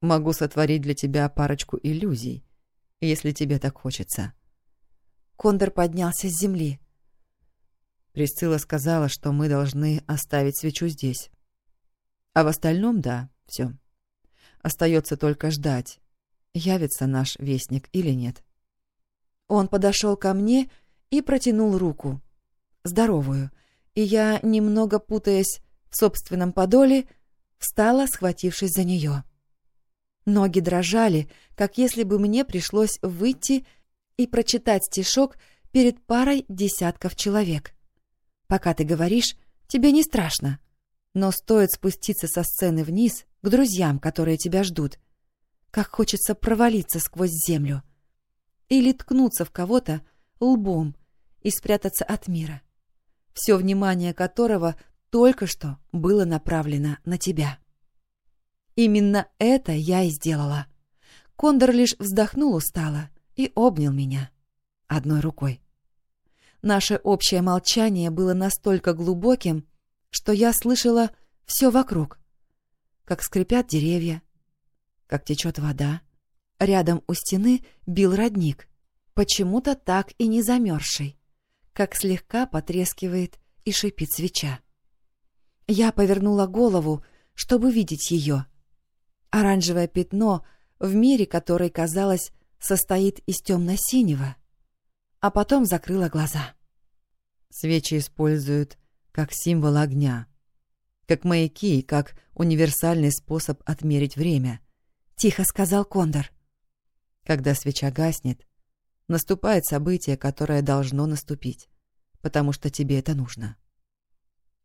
«Могу сотворить для тебя парочку иллюзий, если тебе так хочется». Кондор поднялся с земли. Присцилла сказала, что мы должны оставить свечу здесь. А в остальном, да, все. Остается только ждать, явится наш вестник или нет. Он подошел ко мне и протянул руку. Здоровую. И я, немного путаясь в собственном подоле, встала, схватившись за нее. Ноги дрожали, как если бы мне пришлось выйти и прочитать стишок перед парой десятков человек. Пока ты говоришь, тебе не страшно. Но стоит спуститься со сцены вниз, к друзьям, которые тебя ждут. Как хочется провалиться сквозь землю. Или ткнуться в кого-то лбом и спрятаться от мира. Все внимание которого только что было направлено на тебя. Именно это я и сделала. Кондор лишь вздохнул устало и обнял меня одной рукой. Наше общее молчание было настолько глубоким, что я слышала все вокруг. Как скрипят деревья, как течет вода. Рядом у стены бил родник, почему-то так и не замерзший, как слегка потрескивает и шипит свеча. Я повернула голову, чтобы видеть ее. Оранжевое пятно в мире, который, казалось, состоит из темно-синего, а потом закрыла глаза. Свечи используют как символ огня, как маяки и как универсальный способ отмерить время, — тихо сказал Кондор. Когда свеча гаснет, наступает событие, которое должно наступить, потому что тебе это нужно.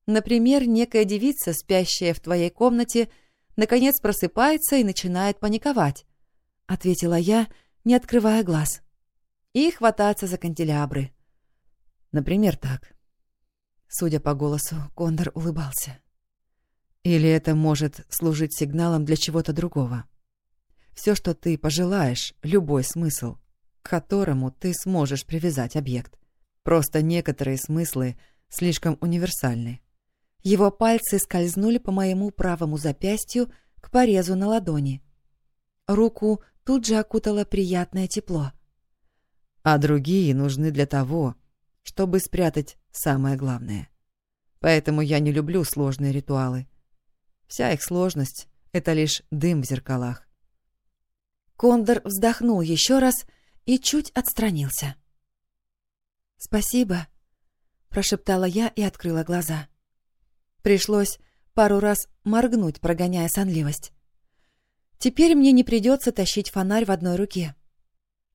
Например, некая девица, спящая в твоей комнате, наконец просыпается и начинает паниковать, — ответила я, не открывая глаз. И хвататься за канделябры. Например, так. Судя по голосу, Кондор улыбался. Или это может служить сигналом для чего-то другого. Все, что ты пожелаешь, любой смысл, к которому ты сможешь привязать объект. Просто некоторые смыслы слишком универсальны. Его пальцы скользнули по моему правому запястью к порезу на ладони. Руку тут же окутало приятное тепло. А другие нужны для того, чтобы спрятать самое главное. Поэтому я не люблю сложные ритуалы. Вся их сложность — это лишь дым в зеркалах. Кондор вздохнул еще раз и чуть отстранился. «Спасибо», — прошептала я и открыла глаза. Пришлось пару раз моргнуть, прогоняя сонливость. Теперь мне не придется тащить фонарь в одной руке.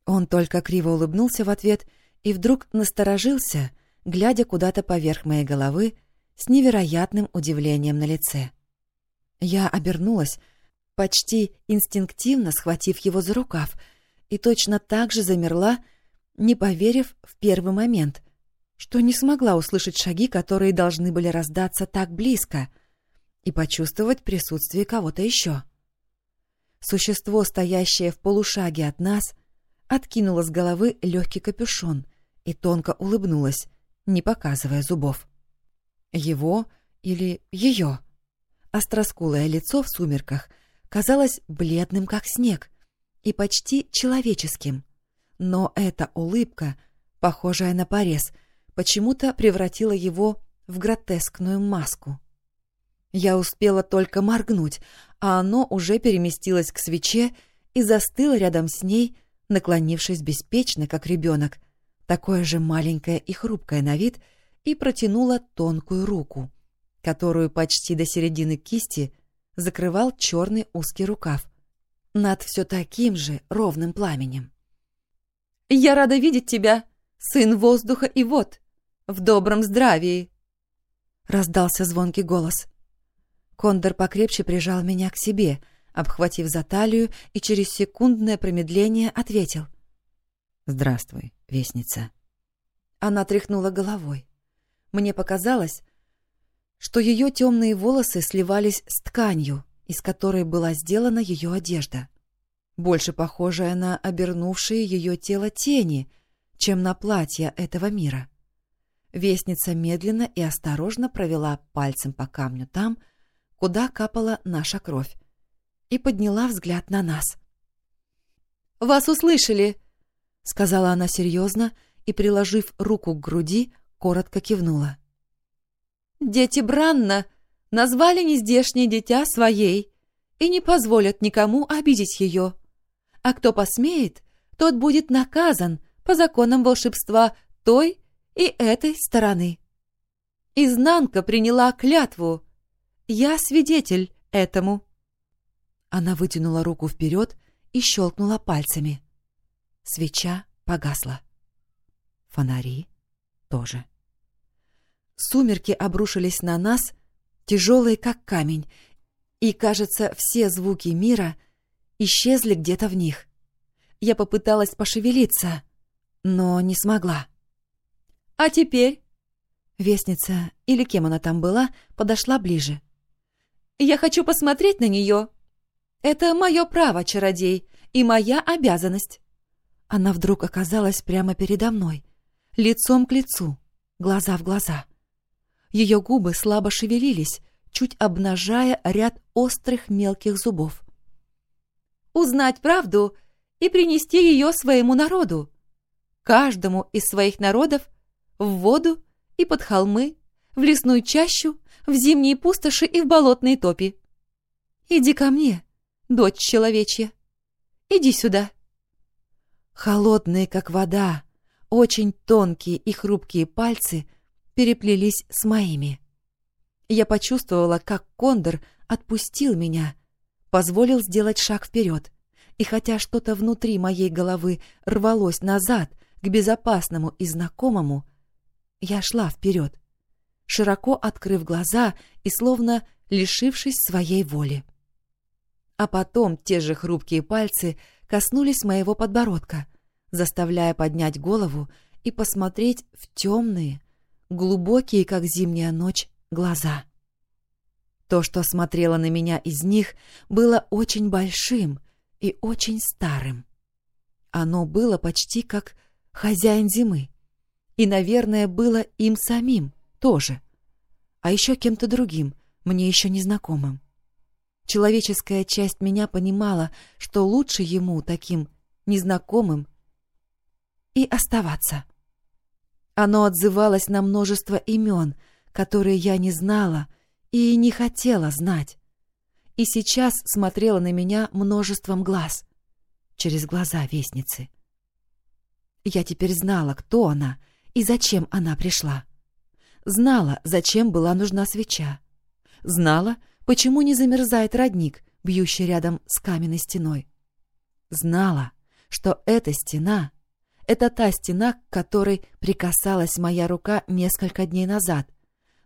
Он только криво улыбнулся в ответ и вдруг насторожился, глядя куда-то поверх моей головы с невероятным удивлением на лице. Я обернулась, почти инстинктивно схватив его за рукав, и точно так же замерла, не поверив в первый момент, что не смогла услышать шаги, которые должны были раздаться так близко, и почувствовать присутствие кого-то еще. Существо, стоящее в полушаге от нас, откинуло с головы легкий капюшон и тонко улыбнулось, не показывая зубов. Его или ее? Остроскулое лицо в сумерках казалось бледным, как снег, и почти человеческим. Но эта улыбка, похожая на порез, почему-то превратила его в гротескную маску. Я успела только моргнуть, а оно уже переместилось к свече и застыло рядом с ней, наклонившись беспечно, как ребенок, такое же маленькое и хрупкое на вид, и протянуло тонкую руку, которую почти до середины кисти закрывал черный узкий рукав, над все таким же ровным пламенем. «Я рада видеть тебя, сын воздуха и вод!» в добром здравии!» Раздался звонкий голос. Кондор покрепче прижал меня к себе, обхватив за талию, и через секундное промедление ответил. «Здравствуй, вестница». Она тряхнула головой. Мне показалось, что ее темные волосы сливались с тканью, из которой была сделана ее одежда, больше похожая на обернувшие ее тело тени, чем на платье этого мира. Вестница медленно и осторожно провела пальцем по камню там, куда капала наша кровь, и подняла взгляд на нас. «Вас услышали!» — сказала она серьезно и, приложив руку к груди, коротко кивнула. «Дети Бранна назвали нездешнее дитя своей и не позволят никому обидеть ее. А кто посмеет, тот будет наказан по законам волшебства той, и этой стороны. Изнанка приняла клятву. Я свидетель этому. Она вытянула руку вперед и щелкнула пальцами. Свеча погасла. Фонари тоже. Сумерки обрушились на нас, тяжелые как камень, и, кажется, все звуки мира исчезли где-то в них. Я попыталась пошевелиться, но не смогла. «А теперь?» Вестница, или кем она там была, подошла ближе. «Я хочу посмотреть на нее. Это мое право, чародей, и моя обязанность». Она вдруг оказалась прямо передо мной, лицом к лицу, глаза в глаза. Ее губы слабо шевелились, чуть обнажая ряд острых мелких зубов. «Узнать правду и принести ее своему народу, каждому из своих народов, в воду и под холмы, в лесную чащу, в зимние пустоши и в болотные топи. Иди ко мне, дочь человечья, иди сюда». Холодные, как вода, очень тонкие и хрупкие пальцы переплелись с моими. Я почувствовала, как кондор отпустил меня, позволил сделать шаг вперед. И хотя что-то внутри моей головы рвалось назад, к безопасному и знакомому, я шла вперед, широко открыв глаза и словно лишившись своей воли. А потом те же хрупкие пальцы коснулись моего подбородка, заставляя поднять голову и посмотреть в темные, глубокие, как зимняя ночь, глаза. То, что смотрело на меня из них, было очень большим и очень старым. Оно было почти как хозяин зимы. И, наверное, было им самим тоже. А еще кем-то другим, мне еще незнакомым. Человеческая часть меня понимала, что лучше ему, таким незнакомым, и оставаться. Оно отзывалось на множество имен — которые я не знала и не хотела знать. И сейчас смотрела на меня множеством глаз, через глаза вестницы. Я теперь знала, кто она и зачем она пришла. Знала, зачем была нужна свеча. Знала, почему не замерзает родник, бьющий рядом с каменной стеной. Знала, что эта стена — это та стена, к которой прикасалась моя рука несколько дней назад —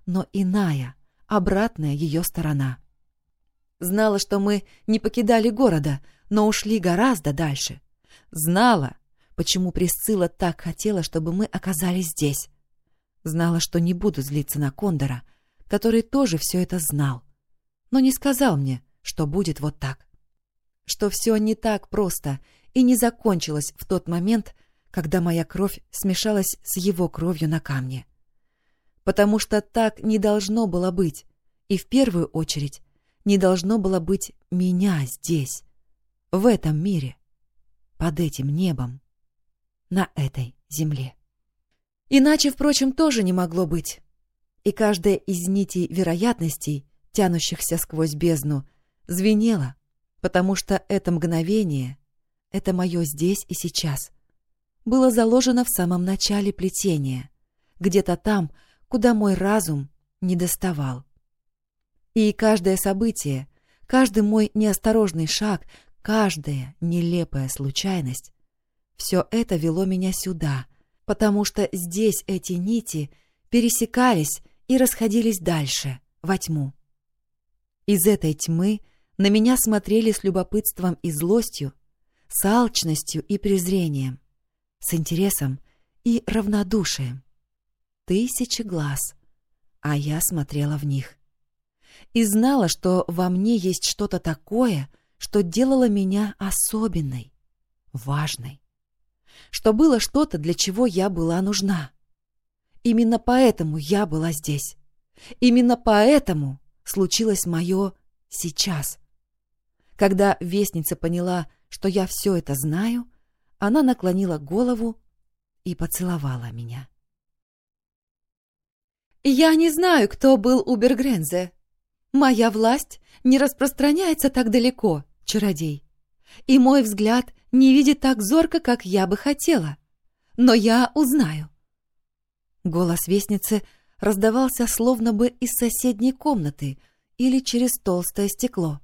но иная, обратная ее сторона. Знала, что мы не покидали города, но ушли гораздо дальше. Знала, почему Присцилла так хотела, чтобы мы оказались здесь. Знала, что не буду злиться на Кондора, который тоже все это знал, но не сказал мне, что будет вот так. Что все не так просто и не закончилось в тот момент, когда моя кровь смешалась с его кровью на камне потому что так не должно было быть, и в первую очередь не должно было быть меня здесь, в этом мире, под этим небом, на этой земле. Иначе, впрочем, тоже не могло быть. И каждая из нитей вероятностей, тянущихся сквозь бездну, звенела, потому что это мгновение, это мое здесь и сейчас, было заложено в самом начале плетения, где-то там, куда мой разум не доставал. И каждое событие, каждый мой неосторожный шаг, каждая нелепая случайность — все это вело меня сюда, потому что здесь эти нити пересекались и расходились дальше, во тьму. Из этой тьмы на меня смотрели с любопытством и злостью, с алчностью и презрением, с интересом и равнодушием тысячи глаз, а я смотрела в них. И знала, что во мне есть что-то такое, что делало меня особенной, важной. Что было что-то, для чего я была нужна. Именно поэтому я была здесь. Именно поэтому случилось мое «сейчас». Когда вестница поняла, что я все это знаю, она наклонила голову и поцеловала меня. «Я не знаю, кто был Убергрензе. Моя власть не распространяется так далеко, чародей. И мой взгляд не видит так зорко, как я бы хотела. Но я узнаю». Голос вестницы раздавался словно бы из соседней комнаты или через толстое стекло.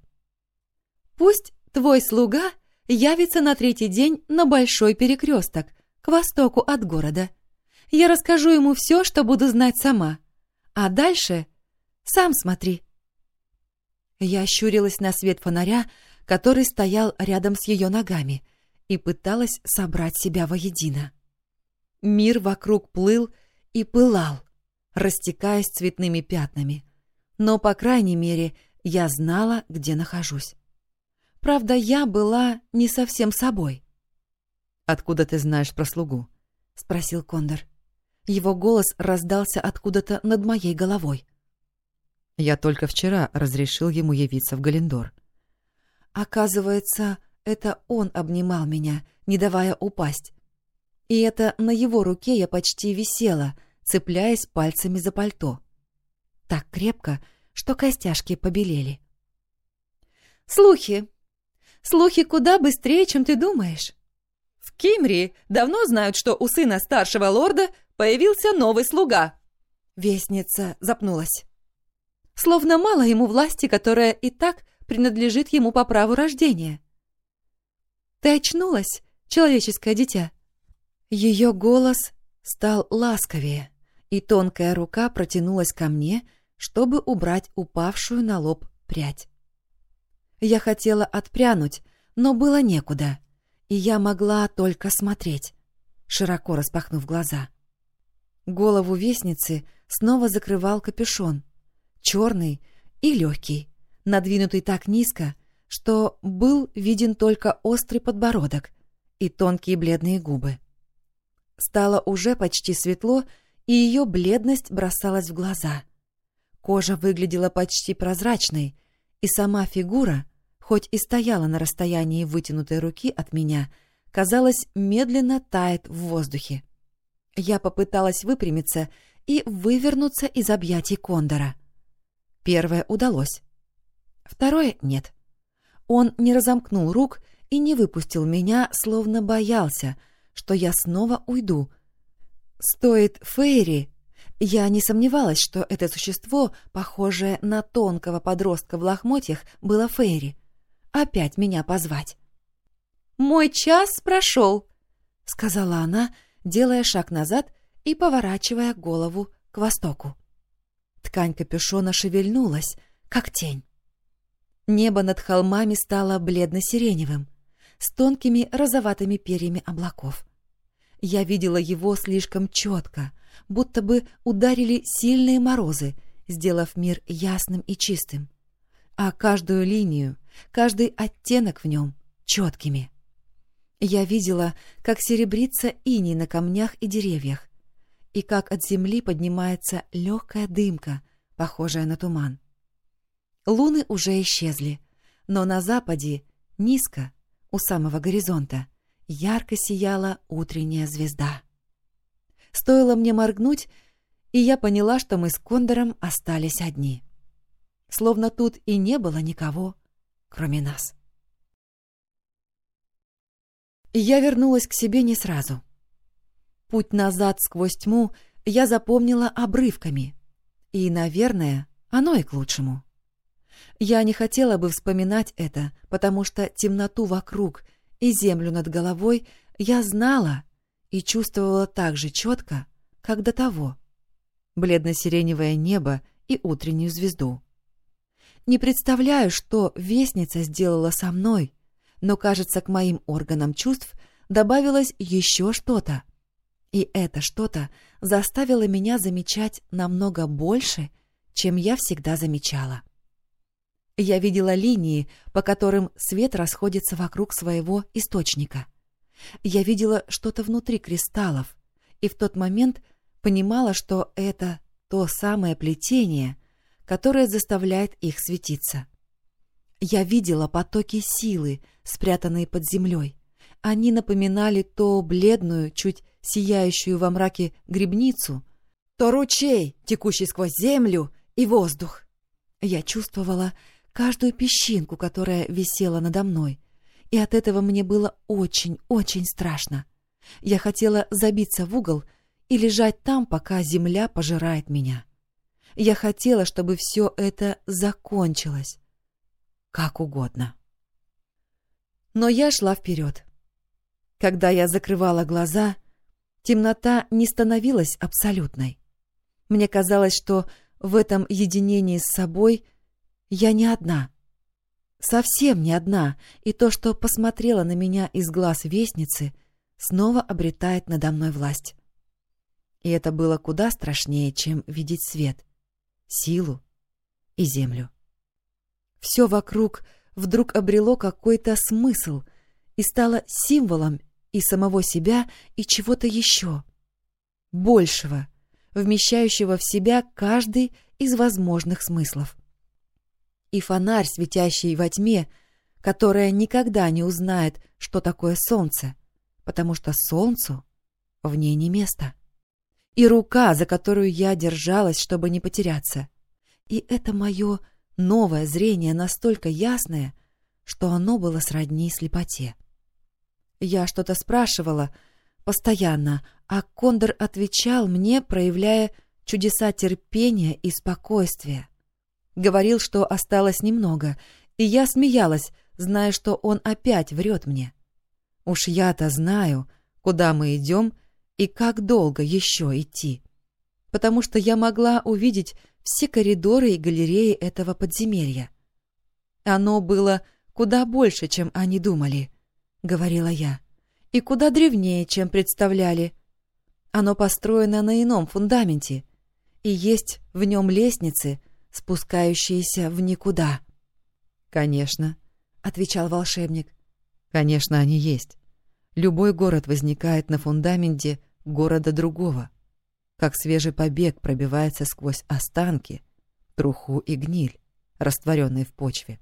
«Пусть твой слуга явится на третий день на большой перекресток, к востоку от города. Я расскажу ему все, что буду знать сама. А дальше сам смотри. Я щурилась на свет фонаря, который стоял рядом с ее ногами, и пыталась собрать себя воедино. Мир вокруг плыл и пылал, растекаясь цветными пятнами. Но, по крайней мере, я знала, где нахожусь. Правда, я была не совсем собой. «Откуда ты знаешь про слугу?» — спросил Кондор. Его голос раздался откуда-то над моей головой. Я только вчера разрешил ему явиться в Галендор. Оказывается, это он обнимал меня, не давая упасть. И это на его руке я почти висела, цепляясь пальцами за пальто. Так крепко, что костяшки побелели. «Слухи! Слухи куда быстрее, чем ты думаешь!» В Кимри давно знают, что у сына старшего лорда появился новый слуга. Вестница запнулась. Словно мало ему власти, которая и так принадлежит ему по праву рождения. «Ты очнулась, человеческое дитя?» Ее голос стал ласковее, и тонкая рука протянулась ко мне, чтобы убрать упавшую на лоб прядь. Я хотела отпрянуть, но было некуда, и я могла только смотреть, широко распахнув глаза. Голову вестницы снова закрывал капюшон, черный и легкий, надвинутый так низко, что был виден только острый подбородок и тонкие бледные губы. Стало уже почти светло, и ее бледность бросалась в глаза. Кожа выглядела почти прозрачной, и сама фигура, хоть и стояла на расстоянии вытянутой руки от меня, казалось, медленно тает в воздухе. Я попыталась выпрямиться и вывернуться из объятий Кондора. Первое удалось. Второе — нет. Он не разомкнул рук и не выпустил меня, словно боялся, что я снова уйду. Стоит Фейри... Я не сомневалась, что это существо, похожее на тонкого подростка в лохмотьях, было Фейри. Опять меня позвать. «Мой час прошел», — сказала она, делая шаг назад и поворачивая голову к востоку. Ткань капюшона шевельнулась, как тень. Небо над холмами стало бледно-сиреневым, с тонкими розоватыми перьями облаков. Я видела его слишком четко, будто бы ударили сильные морозы, сделав мир ясным и чистым, а каждую линию, каждый оттенок в нем четкими. Я видела, как серебрится иней на камнях и деревьях, и как от земли поднимается легкая дымка, похожая на туман. Луны уже исчезли, но на западе, низко, у самого горизонта, ярко сияла утренняя звезда. Стоило мне моргнуть, и я поняла, что мы с Кондором остались одни. Словно тут и не было никого, кроме нас. Я вернулась к себе не сразу. Путь назад сквозь тьму я запомнила обрывками. И, наверное, оно и к лучшему. Я не хотела бы вспоминать это, потому что темноту вокруг и землю над головой я знала и чувствовала так же четко, как до того. Бледно-сиреневое небо и утреннюю звезду. Не представляю, что Вестница сделала со мной, но, кажется, к моим органам чувств добавилось еще что-то, и это что-то заставило меня замечать намного больше, чем я всегда замечала. Я видела линии, по которым свет расходится вокруг своего источника. Я видела что-то внутри кристаллов, и в тот момент понимала, что это то самое плетение, которое заставляет их светиться. Я видела потоки силы, спрятанные под землей. Они напоминали то бледную, чуть сияющую во мраке грибницу, то ручей, текущий сквозь землю и воздух. Я чувствовала каждую песчинку, которая висела надо мной, и от этого мне было очень-очень страшно. Я хотела забиться в угол и лежать там, пока земля пожирает меня. Я хотела, чтобы все это закончилось. Как угодно. Но я шла вперед. Когда я закрывала глаза, темнота не становилась абсолютной. Мне казалось, что в этом единении с собой я не одна. Совсем не одна, и то, что посмотрела на меня из глаз вестницы, снова обретает надо мной власть. И это было куда страшнее, чем видеть свет, силу и землю. Все вокруг вдруг обрело какой-то смысл и стало символом и самого себя, и чего-то еще. большего, вмещающего в себя каждый из возможных смыслов. И фонарь, светящий во тьме, которая никогда не узнает, что такое солнце, потому что солнцу в ней не место. И рука, за которую я держалась, чтобы не потеряться. И это мое новое зрение настолько ясное, что оно было сродни слепоте. Я что-то спрашивала постоянно, а Кондор отвечал мне, проявляя чудеса терпения и спокойствия. Говорил, что осталось немного, и я смеялась, зная, что он опять врет мне. Уж я-то знаю, куда мы идем и как долго еще идти, потому что я могла увидеть все коридоры и галереи этого подземелья. Оно было куда больше, чем они думали, — говорила я, — и куда древнее, чем представляли. Оно построено на ином фундаменте, и есть в нем лестницы, спускающиеся в никуда. — Конечно, — отвечал волшебник. — Конечно, они есть. Любой город возникает на фундаменте города другого, как свежий побег пробивается сквозь останки, труху и гниль, растворенные в почве.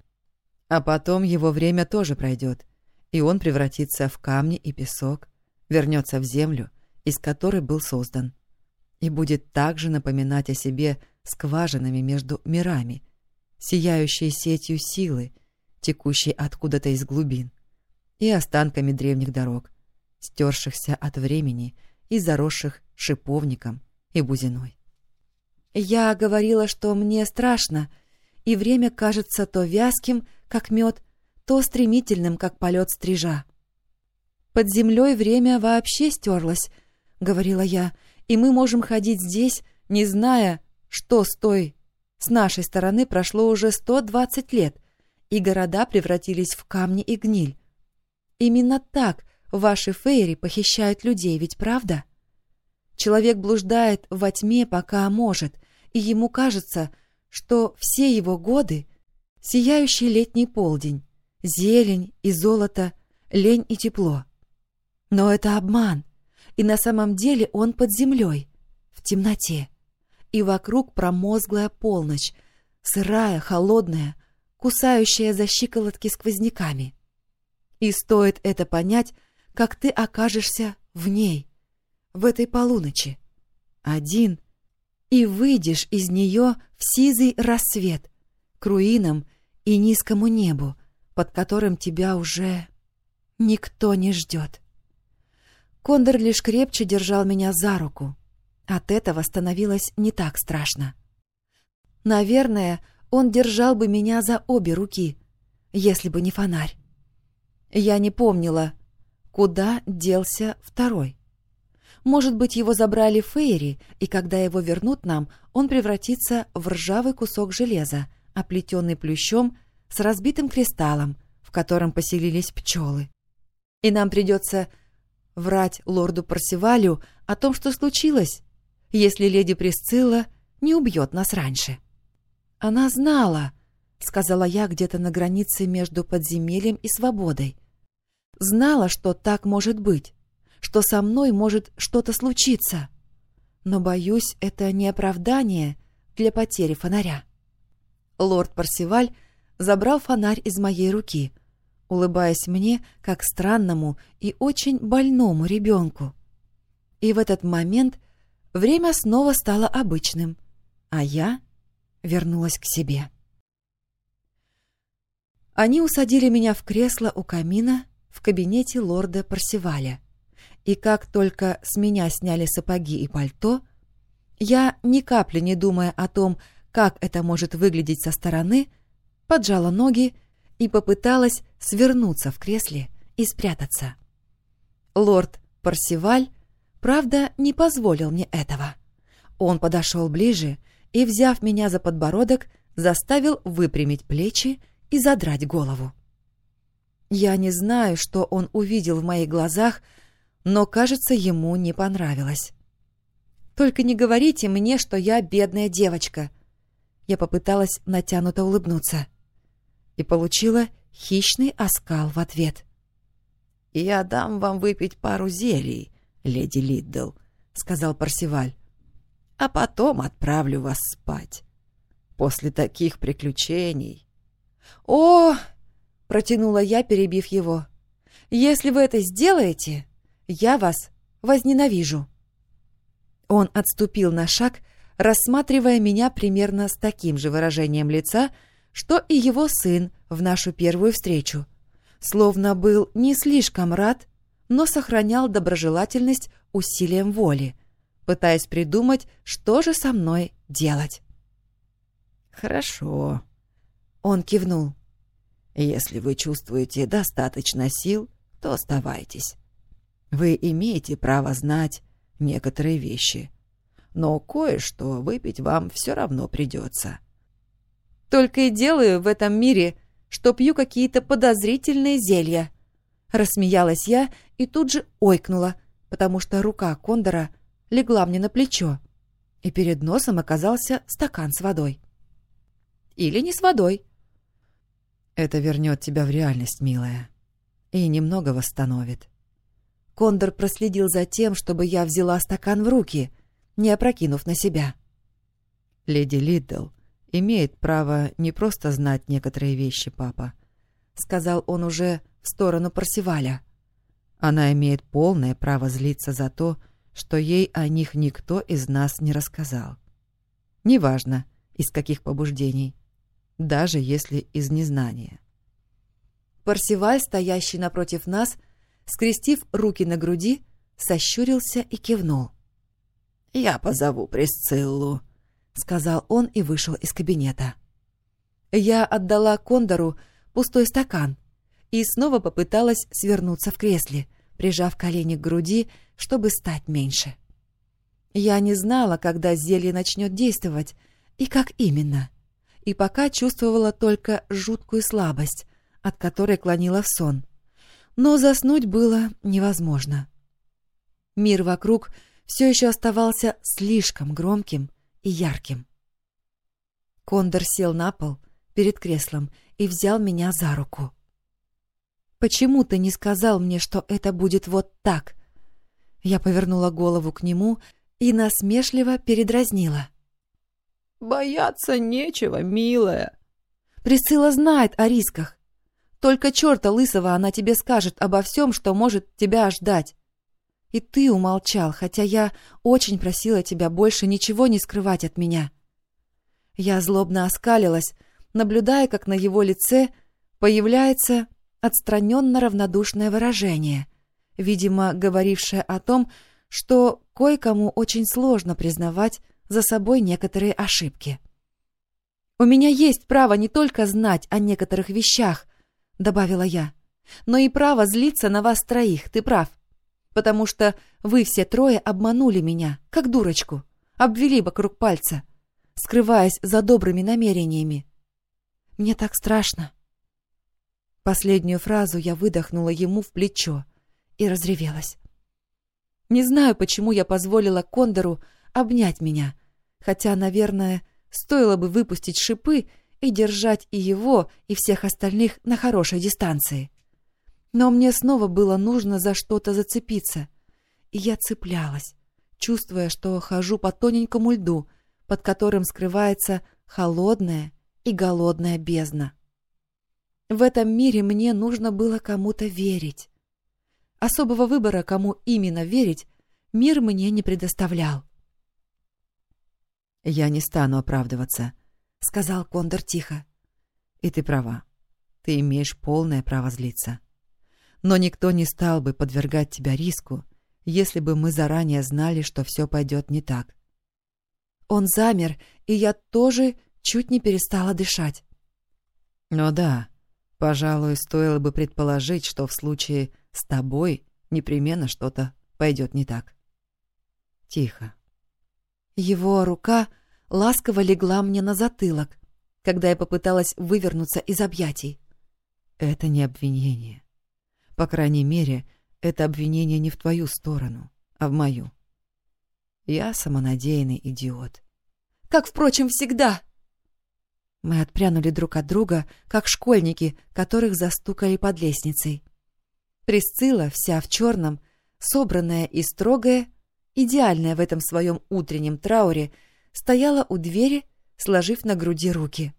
А потом его время тоже пройдет, и он превратится в камни и песок, вернется в землю, из которой был создан, и будет также напоминать о себе скважинами между мирами, сияющей сетью силы, текущей откуда-то из глубин и останками древних дорог, стершихся от времени и заросших шиповником и бузиной. Я говорила, что мне страшно, и время кажется то вязким, как мед, то стремительным, как полет стрижа. «Под землей время вообще стерлось», — говорила я, «и мы можем ходить здесь, не зная, что с той, с нашей стороны прошло уже сто двадцать лет, и города превратились в камни и гниль. Именно так ваши фейри похищают людей, ведь правда? Человек блуждает во тьме, пока может, и ему кажется, что все его годы — сияющий летний полдень, зелень и золото, лень и тепло. Но это обман, и на самом деле он под землей, в темноте, и вокруг промозглая полночь, сырая, холодная, кусающая за щиколотки сквозняками. И стоит это понять, как ты окажешься в ней, в этой полуночи, один, и выйдешь из нее в сизый рассвет, к руинам и низкому небу, под которым тебя уже никто не ждет. Кондор лишь крепче держал меня за руку. От этого становилось не так страшно. Наверное, он держал бы меня за обе руки, если бы не фонарь. Я не помнила, куда делся второй. Может быть, его забрали Фейри, и когда его вернут нам, он превратится в ржавый кусок железа, оплетенный плющом с разбитым кристаллом, в котором поселились пчелы. И нам придется врать лорду Парсивалю о том, что случилось, если леди Присцилла не убьет нас раньше. Она знала, — сказала я где-то на границе между подземельем и свободой. Знала, что так может быть, что со мной может что-то случиться. Но, боюсь, это не оправдание для потери фонаря. Лорд Парсиваль забрал фонарь из моей руки, улыбаясь мне, как странному и очень больному ребенку. И в этот момент время снова стало обычным, а я вернулась к себе. Они усадили меня в кресло у камина в кабинете лорда Парсиваля. И как только с меня сняли сапоги и пальто, я, ни капли не думая о том, как это может выглядеть со стороны, поджала ноги и попыталась свернуться в кресле и спрятаться. Лорд Парсиваль, правда, не позволил мне этого. Он подошел ближе и, взяв меня за подбородок, заставил выпрямить плечи и задрать голову. Я не знаю, что он увидел в моих глазах, но, кажется, ему не понравилось. «Только не говорите мне, что я бедная девочка!» Я попыталась натянуто улыбнуться и получила хищный оскал в ответ. «Я дам вам выпить пару зелий, леди Лиддл, — сказал Парсиваль. «А потом отправлю вас спать. После таких приключений...» «О!» — протянула я, перебив его. «Если вы это сделаете, я вас возненавижу». Он отступил на шаг, рассматривая меня примерно с таким же выражением лица, что и его сын в нашу первую встречу. Словно был не слишком рад, но сохранял доброжелательность усилием воли, пытаясь придумать, что же со мной делать. «Хорошо», — он кивнул. «Если вы чувствуете достаточно сил, то оставайтесь. Вы имеете право знать некоторые вещи, но кое-что выпить вам все равно придется». «Только и делаю в этом мире, что пью какие-то подозрительные зелья», — рассмеялась я и тут же ойкнула, потому что рука Кондора легла мне на плечо, и перед носом оказался стакан с водой. Или не с водой. Это вернет тебя в реальность, милая, и немного восстановит. Кондор проследил за тем, чтобы я взяла стакан в руки, не опрокинув на себя. Леди Лиддл имеет право не просто знать некоторые вещи, папа, — сказал он уже в сторону Парсиваля. Она имеет полное право злиться за то, что ей о них никто из нас не рассказал. Неважно, из каких побуждений, даже если из незнания. Парсиваль, стоящий напротив нас, скрестив руки на груди, сощурился и кивнул. «Я позову Присциллу», — сказал он и вышел из кабинета. Я отдала Кондору пустой стакан и снова попыталась свернуться в кресле, прижав колени к груди, чтобы стать меньше. Я не знала, когда зелье начнет действовать и как именно, и пока чувствовала только жуткую слабость, от которой клонила в сон. Но заснуть было невозможно. Мир вокруг все еще оставался слишком громким и ярким. Кондор сел на пол перед креслом и взял меня за руку. «Почему ты не сказал мне, что это будет вот так?» Я повернула голову к нему и насмешливо передразнила. «Бояться нечего, милая». Присыла знает о рисках. Только черта лысого она тебе скажет обо всем, что может тебя ждать. И ты умолчал, хотя я очень просила тебя больше ничего не скрывать от меня. Я злобно оскалилась, наблюдая, как на его лице появляется отстраненно равнодушное выражение, видимо, говорившее о том, что кое-кому очень сложно признавать за собой некоторые ошибки. «У меня есть право не только знать о некоторых вещах», — добавила я, «но и право злиться на вас троих, ты прав потому что вы все трое обманули меня, как дурочку, обвели вокруг пальца, скрываясь за добрыми намерениями. Мне так страшно. Последнюю фразу я выдохнула ему в плечо и разревелась. Не знаю, почему я позволила Кондору обнять меня, хотя, наверное, стоило бы выпустить шипы и держать и его, и всех остальных на хорошей дистанции. Но мне снова было нужно за что-то зацепиться. И я цеплялась, чувствуя, что хожу по тоненькому льду, под которым скрывается холодная и голодная бездна. В этом мире мне нужно было кому-то верить. Особого выбора, кому именно верить, мир мне не предоставлял. «Я не стану оправдываться», — сказал Кондор тихо. «И ты права. Ты имеешь полное право злиться но никто не стал бы подвергать тебя риску, если бы мы заранее знали, что все пойдет не так. Он замер, и я тоже чуть не перестала дышать. Но да, пожалуй, стоило бы предположить, что в случае с тобой непременно что-то пойдет не так. Тихо. Его рука ласково легла мне на затылок, когда я попыталась вывернуться из объятий. Это не обвинение. По крайней мере, это обвинение не в твою сторону, а в мою. Я самонадеянный идиот. Как, впрочем, всегда. Мы отпрянули друг от друга, как школьники, которых застукали под лестницей. Присцилла, вся в черном, собранная и строгая, идеальная в этом своем утреннем трауре, стояла у двери, сложив на груди руки.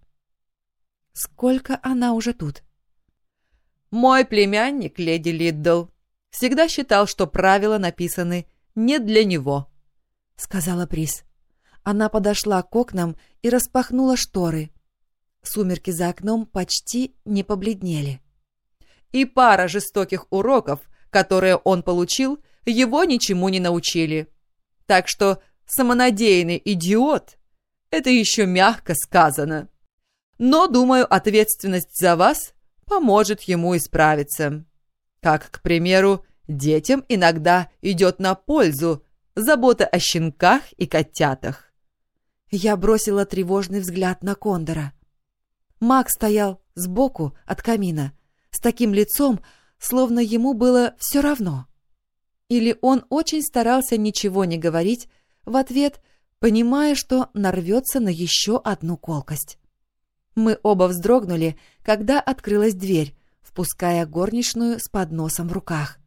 Сколько она уже тут? Мой племянник, леди Лиддл, всегда считал, что правила написаны не для него, — сказала Прис. Она подошла к окнам и распахнула шторы. Сумерки за окном почти не побледнели. И пара жестоких уроков, которые он получил, его ничему не научили. Так что самонадеянный идиот — это еще мягко сказано. Но, думаю, ответственность за вас поможет ему исправиться. Как, к примеру, детям иногда идет на пользу забота о щенках и котятах. Я бросила тревожный взгляд на Кондора. Маг стоял сбоку от камина, с таким лицом, словно ему было все равно. Или он очень старался ничего не говорить в ответ, понимая, что нарвется на еще одну колкость. Мы оба вздрогнули, когда открылась дверь, впуская горничную с подносом в руках.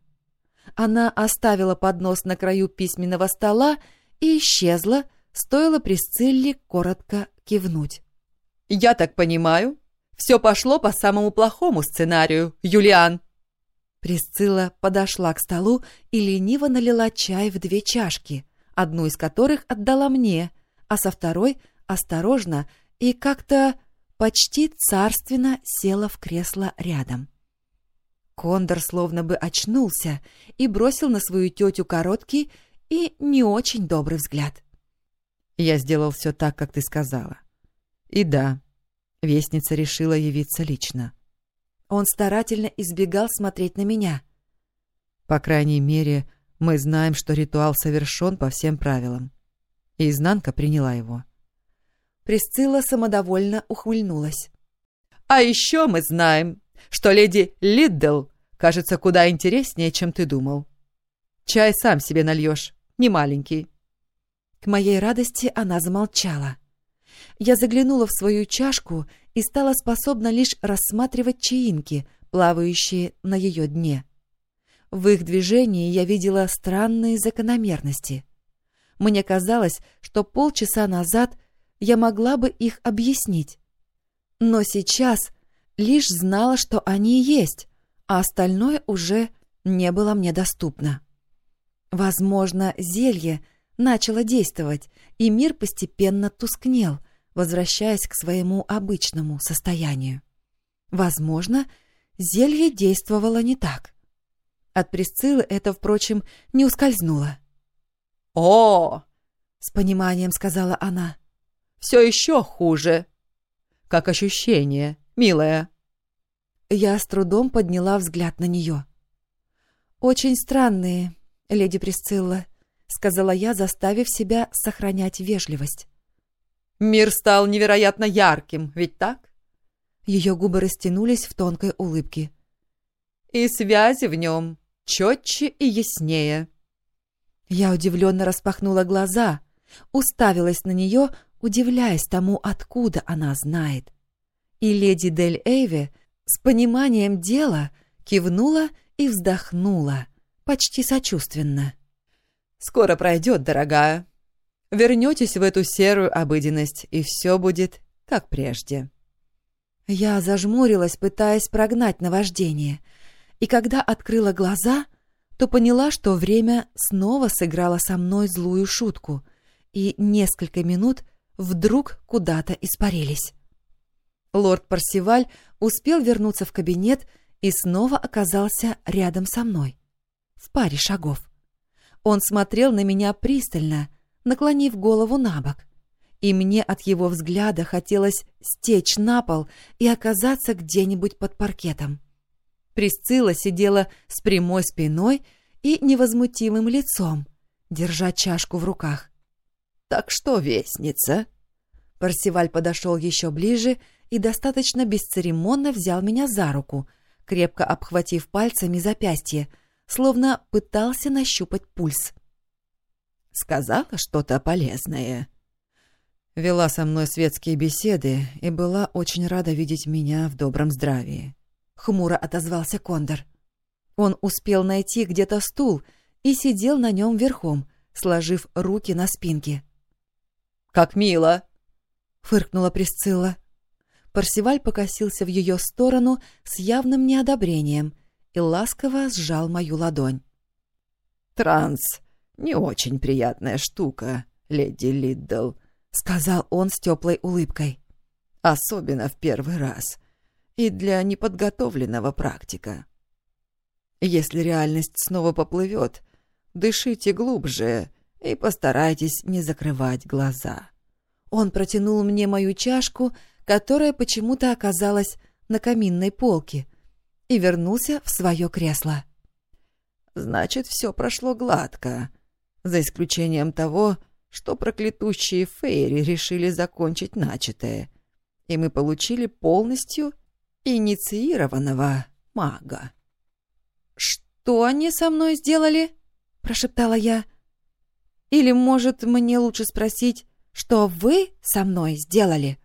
Она оставила поднос на краю письменного стола и исчезла, стоило Присцилле коротко кивнуть. «Я так понимаю, все пошло по самому плохому сценарию, Юлиан!» Присцилла подошла к столу и лениво налила чай в две чашки, одну из которых отдала мне, а со второй осторожно и как-то почти царственно села в кресло рядом. Кондор словно бы очнулся и бросил на свою тетю короткий и не очень добрый взгляд. «Я сделал все так, как ты сказала. И да, вестница решила явиться лично». Он старательно избегал смотреть на меня. «По крайней мере, мы знаем, что ритуал совершен по всем правилам. И изнанка приняла его». Присцилла самодовольно ухмыльнулась. «А еще мы знаем, что леди Лиддл кажется куда интереснее, чем ты думал. Чай сам себе нальешь, не маленький». К моей радости она замолчала. Я заглянула в свою чашку и стала способна лишь рассматривать чаинки, плавающие на ее дне. В их движении я видела странные закономерности. Мне казалось, что полчаса назад я могла бы их объяснить. Но сейчас лишь знала, что они есть, а остальное уже не было мне доступно. Возможно, зелье начало действовать, и мир постепенно тускнел, возвращаясь к своему обычному состоянию. Возможно, зелье действовало не так. От Присциллы это, впрочем, не ускользнуло. «О!» — с пониманием сказала она все еще хуже. Как ощущение, милая?» Я с трудом подняла взгляд на нее. «Очень странные, леди Присцилла», — сказала я, заставив себя сохранять вежливость. «Мир стал невероятно ярким, ведь так?» Ее губы растянулись в тонкой улыбке. «И связи в нем четче и яснее». Я удивленно распахнула глаза, уставилась на нее, удивляясь тому, откуда она знает. И леди Дель Эйве с пониманием дела кивнула и вздохнула, почти сочувственно. «Скоро пройдет, дорогая. Вернетесь в эту серую обыденность, и все будет как прежде». Я зажмурилась, пытаясь прогнать наваждение, и когда открыла глаза, то поняла, что время снова сыграло со мной злую шутку, и несколько минут вдруг куда-то испарились. Лорд Парсиваль успел вернуться в кабинет и снова оказался рядом со мной, в паре шагов. Он смотрел на меня пристально, наклонив голову на бок, и мне от его взгляда хотелось стечь на пол и оказаться где-нибудь под паркетом. Присцилла сидела с прямой спиной и невозмутимым лицом, держа чашку в руках. «Так что, вестница?» Парсиваль подошел еще ближе и достаточно бесцеремонно взял меня за руку, крепко обхватив пальцами запястье, словно пытался нащупать пульс. «Сказала что-то полезное?» Вела со мной светские беседы и была очень рада видеть меня в добром здравии. Хмуро отозвался Кондор. Он успел найти где-то стул и сидел на нем верхом, сложив руки на спинке. «Как мило!» — фыркнула Присцилла. Парсиваль покосился в ее сторону с явным неодобрением и ласково сжал мою ладонь. «Транс — не очень приятная штука, леди Лиддл», — сказал он с теплой улыбкой. «Особенно в первый раз. И для неподготовленного практика. Если реальность снова поплывет, дышите глубже и постарайтесь не закрывать глаза». Он протянул мне мою чашку, которая почему-то оказалась на каминной полке, и вернулся в свое кресло. «Значит, все прошло гладко, за исключением того, что проклятущие фейри решили закончить начатое, и мы получили полностью инициированного мага». «Что они со мной сделали?» — прошептала я. «Или, может, мне лучше спросить, что вы со мной сделали?»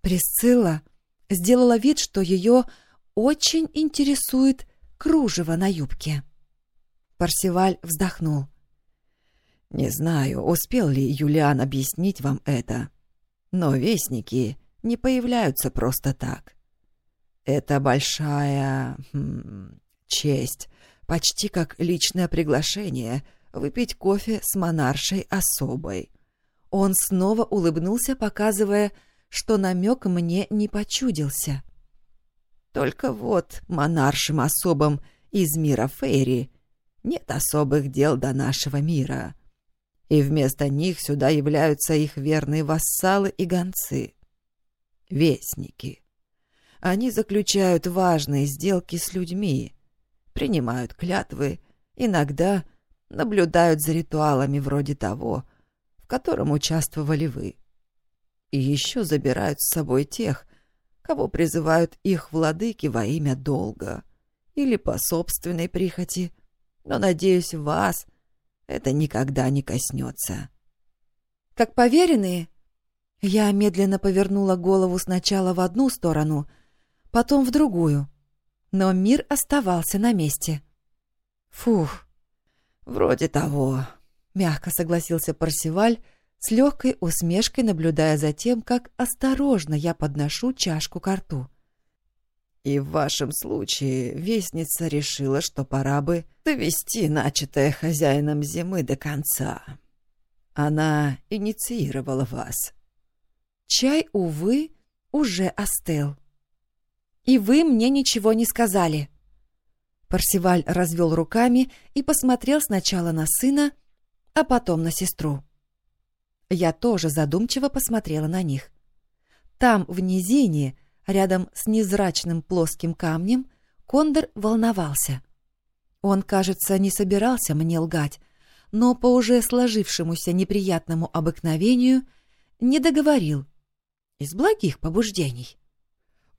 Присцилла сделала вид, что ее очень интересует кружево на юбке. Парсиваль вздохнул. «Не знаю, успел ли Юлиан объяснить вам это, но вестники не появляются просто так. Это большая хм, честь, почти как личное приглашение выпить кофе с монаршей особой. Он снова улыбнулся, показывая, что намек мне не почудился. Только вот монаршим особам из мира Фейри нет особых дел до нашего мира, и вместо них сюда являются их верные вассалы и гонцы. Вестники. Они заключают важные сделки с людьми, принимают клятвы, иногда наблюдают за ритуалами вроде того, в котором участвовали вы. И еще забирают с собой тех, кого призывают их владыки во имя долга или по собственной прихоти, но, надеюсь, вас это никогда не коснется. Как поверенные? Я медленно повернула голову сначала в одну сторону, потом в другую, но мир оставался на месте. Фух, вроде того, мягко согласился Парсиваль, с легкой усмешкой наблюдая за тем, как осторожно я подношу чашку к рту. И в вашем случае вестница решила, что пора бы довести начатое хозяином зимы до конца. Она инициировала вас. Чай, увы, уже остыл. И вы мне ничего не сказали. Парсиваль развел руками и посмотрел сначала на сына, а потом на сестру. Я тоже задумчиво посмотрела на них. Там, в низине, рядом с незрачным плоским камнем, Кондор волновался. Он, кажется, не собирался мне лгать, но по уже сложившемуся неприятному обыкновению не договорил. Из благих побуждений.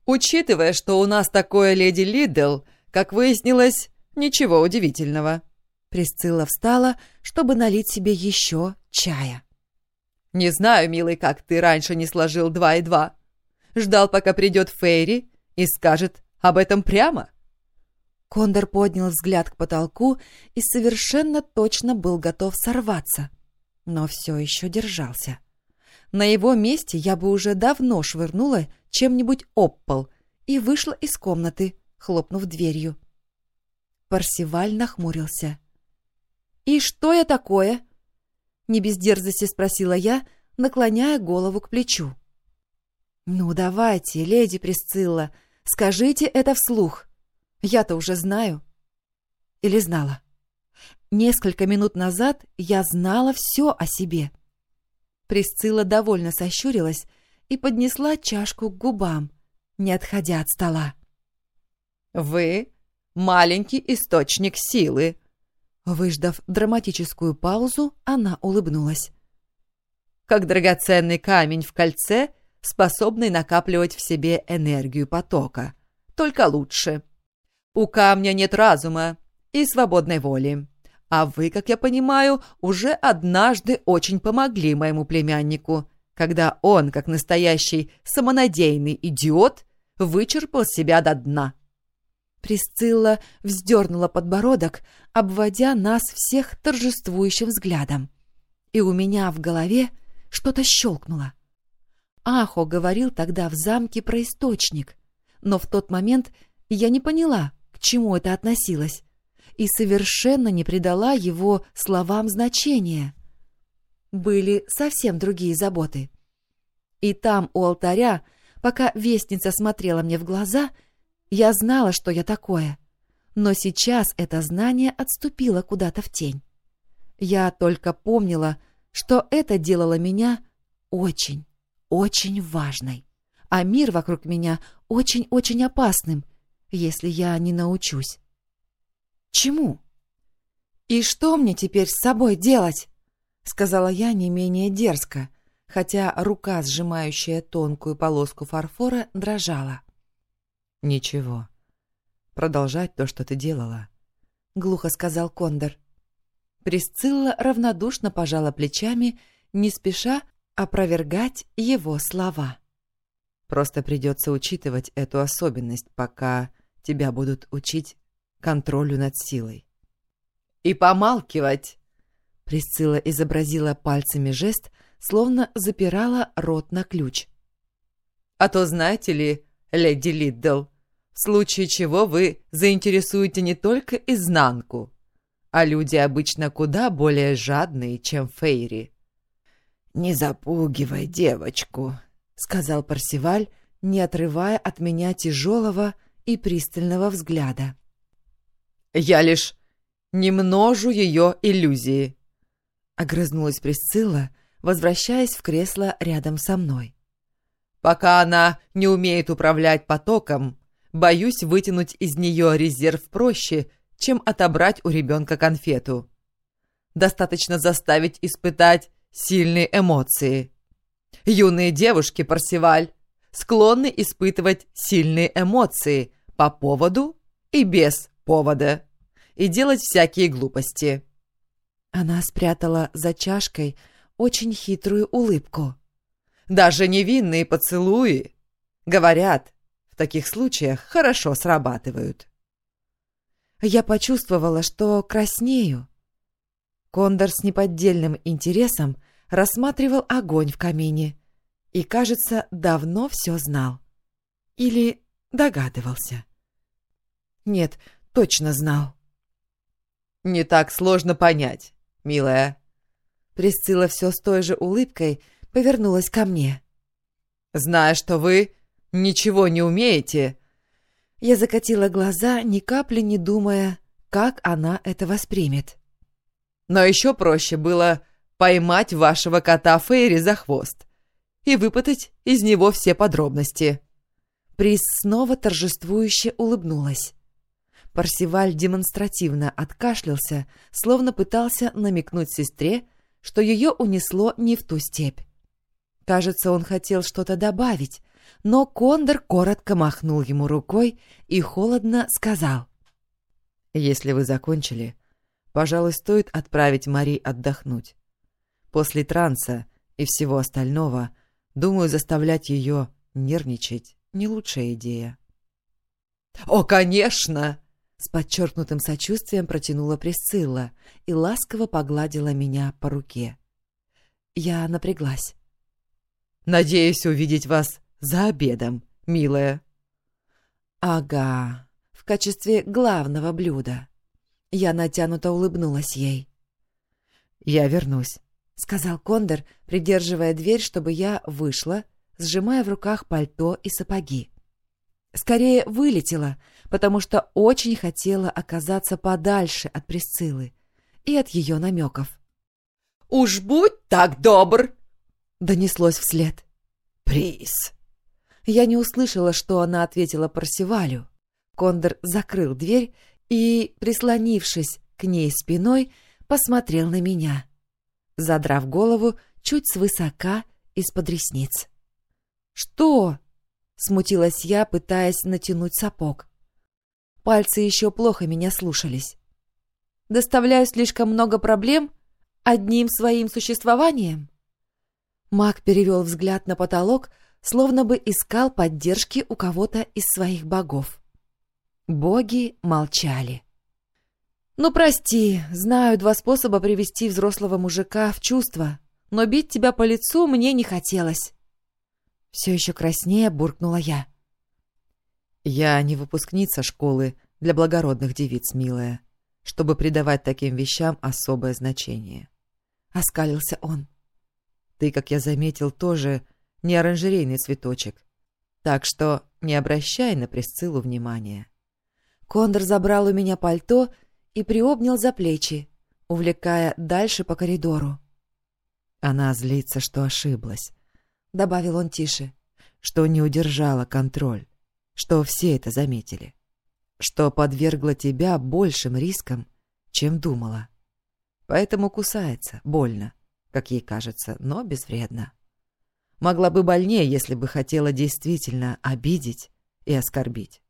«Учитывая, что у нас такое леди Лидл, как выяснилось, ничего удивительного», Присцилла встала, чтобы налить себе еще чая. «Не знаю, милый, как ты раньше не сложил два и два. Ждал, пока придет Фейри и скажет об этом прямо». Кондор поднял взгляд к потолку и совершенно точно был готов сорваться, но все еще держался. На его месте я бы уже давно швырнула чем-нибудь об пол и вышла из комнаты, хлопнув дверью. Парсиваль нахмурился. «И что я такое?» Не без дерзости спросила я, наклоняя голову к плечу. «Ну, давайте, леди Присцилла, скажите это вслух. Я-то уже знаю». Или знала. Несколько минут назад я знала все о себе. Присцилла довольно сощурилась и поднесла чашку к губам, не отходя от стола. «Вы — маленький источник силы», Выждав драматическую паузу, она улыбнулась. «Как драгоценный камень в кольце, способный накапливать в себе энергию потока. Только лучше. У камня нет разума и свободной воли. А вы, как я понимаю, уже однажды очень помогли моему племяннику, когда он, как настоящий самонадеянный идиот, вычерпал себя до дна». Присцилла вздернула подбородок, обводя нас всех торжествующим взглядом. И у меня в голове что-то щелкнуло. Ахо говорил тогда в замке про источник, но в тот момент я не поняла, чему это относилось, и совершенно не придала его словам значения. Были совсем другие заботы. И там, у алтаря, пока вестница смотрела мне в глаза, я знала, что я такое. Но сейчас это знание отступило куда-то в тень. Я только помнила, что это делало меня очень, очень важной, а мир вокруг меня очень-очень опасным, если я не научусь. Чему? И что мне теперь с собой делать? Сказала я не менее дерзко, хотя рука, сжимающая тонкую полоску фарфора, дрожала. «Ничего. Продолжать то, что ты делала», — глухо сказал Кондор. Присцилла равнодушно пожала плечами, не спеша опровергать его слова. «Просто придется учитывать эту особенность, пока тебя будут учить контролю над силой». «И помалкивать!» Присцилла изобразила пальцами жест, словно запирала рот на ключ. «А то, знаете ли, леди Лиддл, в случае чего вы заинтересуете не только изнанку, а люди обычно куда более жадные, чем Фейри». «Не запугивай девочку», — сказал Парсиваль, не отрывая от меня тяжелого и пристального взгляда. «Я лишь не множу ее иллюзии», — огрызнулась Присцилла, возвращаясь в кресло рядом со мной. «Пока она не умеет управлять потоком, боюсь вытянуть из нее резерв проще, чем отобрать у ребенка конфету. Достаточно заставить испытать сильные эмоции. Юные девушки, Парсиваль, склонны испытывать сильные эмоции по поводу и без повода и делать всякие глупости. Она спрятала за чашкой очень хитрую улыбку. Даже невинные поцелуи, говорят, в таких случаях хорошо срабатывают. Я почувствовала, что краснею. Кондор с неподдельным интересом рассматривал огонь в камине и, кажется, давно все знал. Или догадывался. Нет, точно знал. «Не так сложно понять, милая». Присцилла все с той же улыбкой повернулась ко мне. «Зная, что вы ничего не умеете...» Я закатила глаза, ни капли не думая, как она это воспримет. «Но еще проще было поймать вашего кота Фейри за хвост и выпытать из него все подробности». Приз снова торжествующе улыбнулась. Парсиваль демонстративно откашлялся, словно пытался намекнуть сестре, что ее унесло не в ту степь. Кажется, он хотел что-то добавить, но Кондор коротко махнул ему рукой и холодно сказал. «Если вы закончили, пожалуй, стоит отправить Мари отдохнуть. После транса и всего остального, думаю, заставлять ее нервничать — не лучшая идея». «О, конечно!» С подчеркнутым сочувствием протянула Присцилла и ласково погладила меня по руке. Я напряглась. «Надеюсь увидеть вас за обедом, милая». «Ага, в качестве главного блюда». Я натянуто улыбнулась ей. «Я вернусь», — сказал Кондор, придерживая дверь, чтобы я вышла, сжимая в руках пальто и сапоги. Скорее вылетела, потому что очень хотела оказаться подальше от Присциллы и от ее намеков. «Уж будь так добр!» — донеслось вслед. «Приз!» Я не услышала, что она ответила Парсивалю. Кондор закрыл дверь и, прислонившись к ней спиной, посмотрел на меня, задрав голову чуть свысока из-под ресниц. «Что?» Смутилась я, пытаясь натянуть сапог. Пальцы еще плохо меня слушались. Доставляю слишком много проблем одним своим существованием? Маг перевел взгляд на потолок, словно бы искал поддержки у кого-то из своих богов. Боги молчали. «Ну, прости, знаю два способа привести взрослого мужика в чувство, но бить тебя по лицу мне не хотелось». Все еще краснее буркнула я. «Я не выпускница школы для благородных девиц, милая, чтобы придавать таким вещам особое значение». Оскалился он. «Ты, как я заметил, тоже не оранжерейный цветочек, так что не обращай на Присциллу внимания». Кондор забрал у меня пальто и приобнял за плечи, увлекая дальше по коридору. Она злится, что ошиблась, — добавил он тише, — что не удержала контроль, что все это заметили, что подвергла тебя большим рискам, чем думала. Поэтому кусается, больно, как ей кажется, но безвредно. Могла бы больнее, если бы хотела действительно обидеть и оскорбить.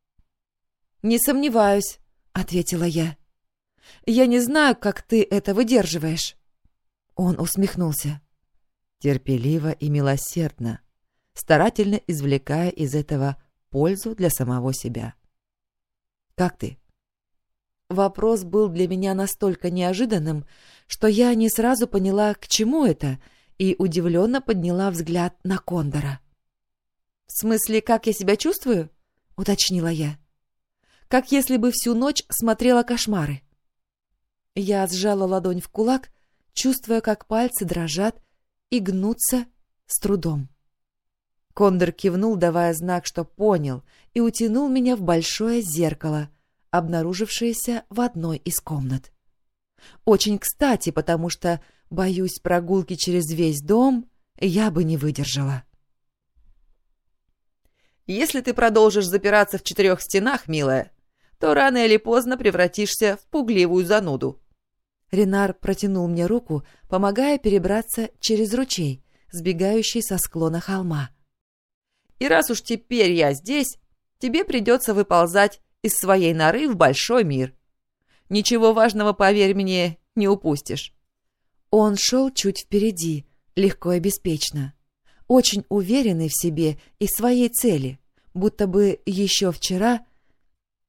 «Не сомневаюсь», — ответила я. «Я не знаю, как ты это выдерживаешь». Он усмехнулся. Терпеливо и милосердно, старательно извлекая из этого пользу для самого себя. «Как ты?» Вопрос был для меня настолько неожиданным, что я не сразу поняла, к чему это, и удивленно подняла взгляд на Кондора. «В смысле, как я себя чувствую?» — уточнила я как если бы всю ночь смотрела кошмары. Я сжала ладонь в кулак, чувствуя, как пальцы дрожат и гнутся с трудом. Кондор кивнул, давая знак, что понял, и утянул меня в большое зеркало, обнаружившееся в одной из комнат. Очень кстати, потому что, боюсь, прогулки через весь дом я бы не выдержала. «Если ты продолжишь запираться в четырех стенах, милая, то рано или поздно превратишься в пугливую зануду. Ренар протянул мне руку, помогая перебраться через ручей, сбегающий со склона холма. «И раз уж теперь я здесь, тебе придется выползать из своей норы в большой мир. Ничего важного, поверь мне, не упустишь». Он шел чуть впереди, легко и беспечно, очень уверенный в себе и своей цели, будто бы еще вчера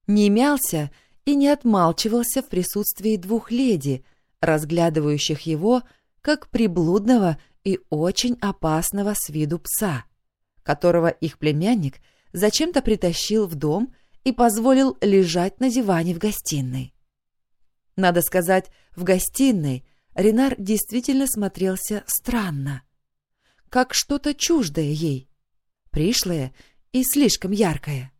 не мялся и не отмалчивался в присутствии двух леди, разглядывающих его как приблудного и очень опасного с виду пса, которого их племянник зачем-то притащил в дом и позволил лежать на диване в гостиной. Надо сказать, в гостиной Ренар действительно смотрелся странно, как что-то чуждое ей, пришлое и слишком яркое.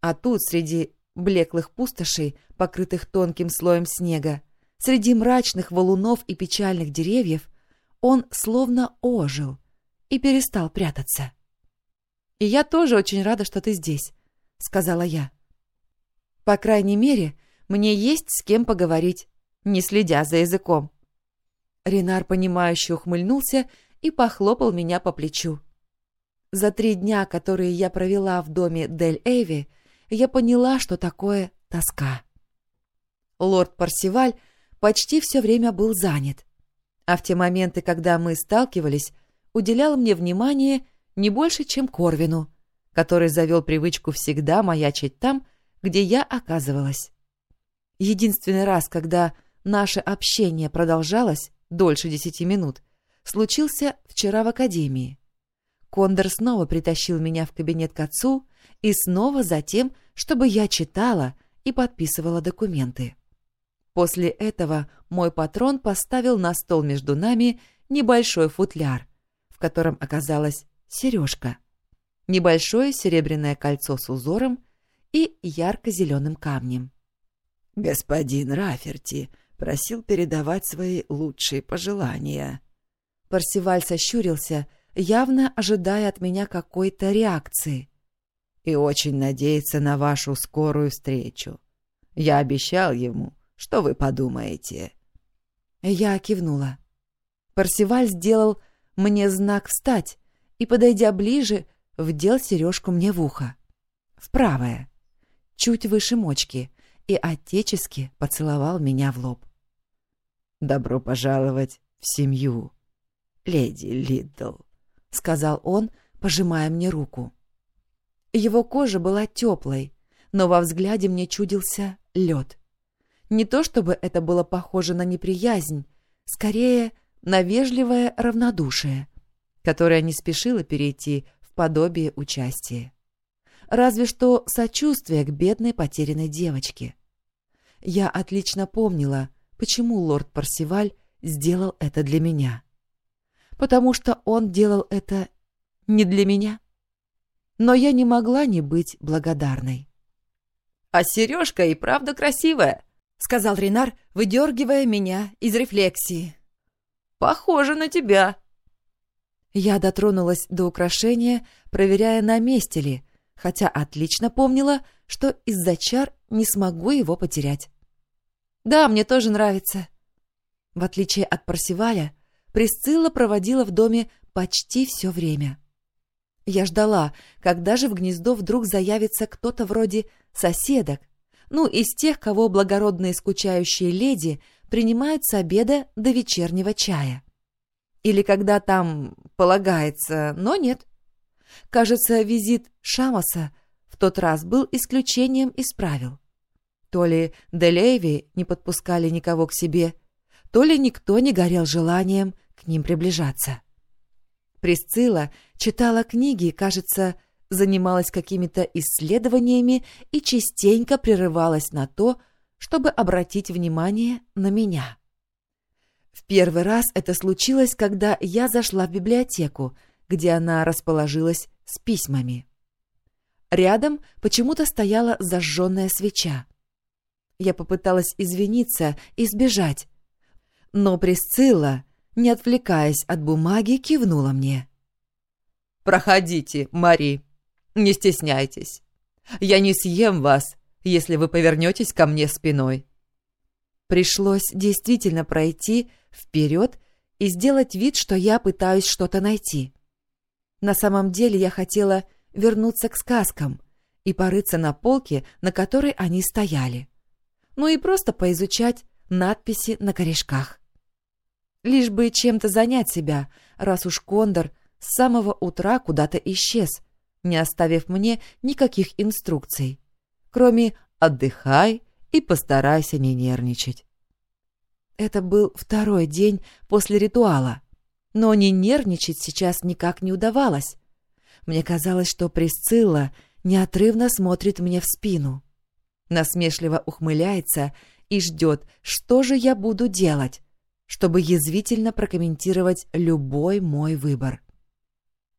А тут, среди блеклых пустошей, покрытых тонким слоем снега, среди мрачных валунов и печальных деревьев, он словно ожил и перестал прятаться. «И я тоже очень рада, что ты здесь», — сказала я. «По крайней мере, мне есть с кем поговорить, не следя за языком». Ренар, понимающе ухмыльнулся и похлопал меня по плечу. За три дня, которые я провела в доме Дель Эйви, я поняла, что такое тоска. Лорд Парсиваль почти все время был занят, а в те моменты, когда мы сталкивались, уделял мне внимание не больше, чем Корвину, который завел привычку всегда маячить там, где я оказывалась. Единственный раз, когда наше общение продолжалось дольше десяти минут, случился вчера в академии. Кондор снова притащил меня в кабинет к отцу и снова за тем, чтобы я читала и подписывала документы. После этого мой патрон поставил на стол между нами небольшой футляр, в котором оказалась сережка, небольшое серебряное кольцо с узором и ярко-зеленым камнем. «Господин Раферти просил передавать свои лучшие пожелания». Парсиваль сощурился, явно ожидая от меня какой-то реакции и очень надеется на вашу скорую встречу. Я обещал ему, что вы подумаете». Я кивнула. Парсиваль сделал мне знак «встать» и, подойдя ближе, вдел сережку мне в ухо. В правое, чуть выше мочки, и отечески поцеловал меня в лоб. «Добро пожаловать в семью, леди Лидл», — сказал он, пожимая мне руку. Его кожа была теплой, но во взгляде мне чудился лед. Не то чтобы это было похоже на неприязнь, скорее на вежливое равнодушие, которое не спешило перейти в подобие участия. Разве что сочувствие к бедной потерянной девочке. Я отлично помнила, почему лорд Парсиваль сделал это для меня. Потому что он делал это не для меня. Но я не могла не быть благодарной. «А сережка и правда красивая», — сказал Ренар, выдергивая меня из рефлексии. «Похоже на тебя». Я дотронулась до украшения, проверяя, на месте ли, хотя отлично помнила, что из-за чар не смогу его потерять. «Да, мне тоже нравится». В отличие от Парсиваля, Присцилла проводила в доме почти все время. Я ждала, когда же в гнездо вдруг заявится кто-то вроде соседок, ну, из тех, кого благородные скучающие леди принимают с обеда до вечернего чая. Или когда там полагается, но нет. Кажется, визит Шамаса в тот раз был исключением из правил. То ли Делеви не подпускали никого к себе, то ли никто не горел желанием к ним приближаться. Присцилла читала книги, кажется, занималась какими-то исследованиями и частенько прерывалась на то, чтобы обратить внимание на меня. В первый раз это случилось, когда я зашла в библиотеку, где она расположилась с письмами. Рядом почему-то стояла зажженная свеча. Я попыталась извиниться и сбежать, но Присцилла, не отвлекаясь от бумаги, кивнула мне. «Проходите, Мари, не стесняйтесь. Я не съем вас, если вы повернетесь ко мне спиной». Пришлось действительно пройти вперед и сделать вид, что я пытаюсь что-то найти. На самом деле я хотела вернуться к сказкам и порыться на полке, на которой они стояли. Ну и просто поизучать надписи на корешках. Лишь бы чем-то занять себя, раз уж Кондор с самого утра куда-то исчез, не оставив мне никаких инструкций, кроме «отдыхай и постарайся не нервничать». Это был второй день после ритуала, но не нервничать сейчас никак не удавалось. Мне казалось, что Присцилла неотрывно смотрит мне в спину, насмешливо ухмыляется и ждет, что же я буду делать, чтобы язвительно прокомментировать любой мой выбор.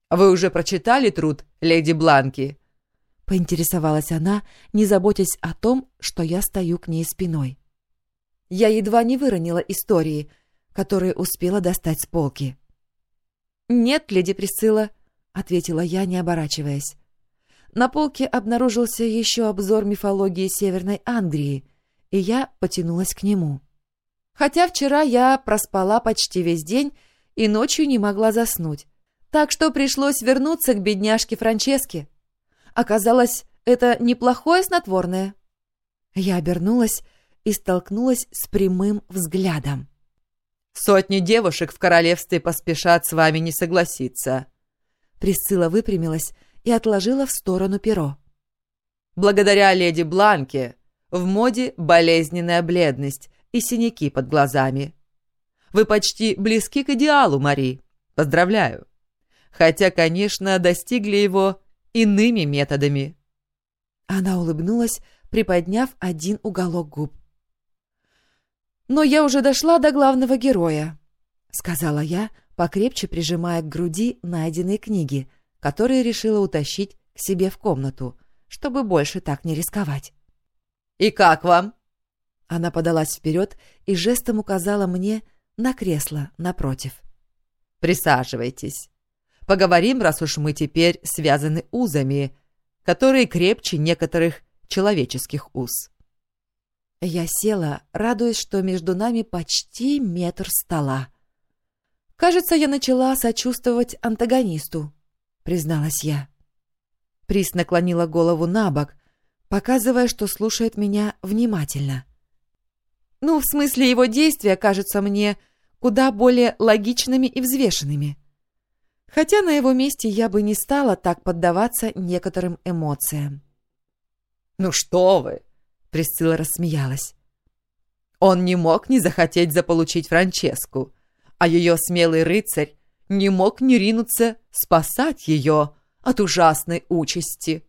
«Вы уже прочитали труд леди Бланки?» — поинтересовалась она, не заботясь о том, что я стою к ней спиной. Я едва не выронила истории, которые успела достать с полки. «Нет, леди Присцилла», — ответила я, не оборачиваясь. На полке обнаружился еще обзор мифологии Северной Англии, и я потянулась к нему. Хотя вчера я проспала почти весь день и ночью не могла заснуть, так что пришлось вернуться к бедняжке Франческе. Оказалось, это неплохое снотворное. Я обернулась и столкнулась с прямым взглядом. «Сотни девушек в королевстве поспешат с вами не согласиться». Присцилла выпрямилась и отложила в сторону перо. «Благодаря леди Бланке в моде болезненная бледность и синяки под глазами. Вы почти близки к идеалу, Мари. Поздравляю хотя, конечно, достигли его иными методами. Она улыбнулась, приподняв один уголок губ. «Но я уже дошла до главного героя», — сказала я, покрепче прижимая к груди найденные книги, которые решила утащить к себе в комнату, чтобы больше так не рисковать. «И как вам?» Она подалась вперед и жестом указала мне на кресло напротив. «Присаживайтесь. Поговорим, раз уж мы теперь связаны узами, которые крепче некоторых человеческих уз. Я села, радуясь, что между нами почти метр стола. Кажется, я начала сочувствовать антагонисту, призналась я. Прис наклонила голову на бок, показывая, что слушает меня внимательно. Ну, в смысле, его действия кажутся мне куда более логичными и взвешенными. Хотя на его месте я бы не стала так поддаваться некоторым эмоциям. «Ну что вы!» — Присцилла рассмеялась. Он не мог не захотеть заполучить Франческу, а ее смелый рыцарь не мог не ринуться спасать ее от ужасной участи.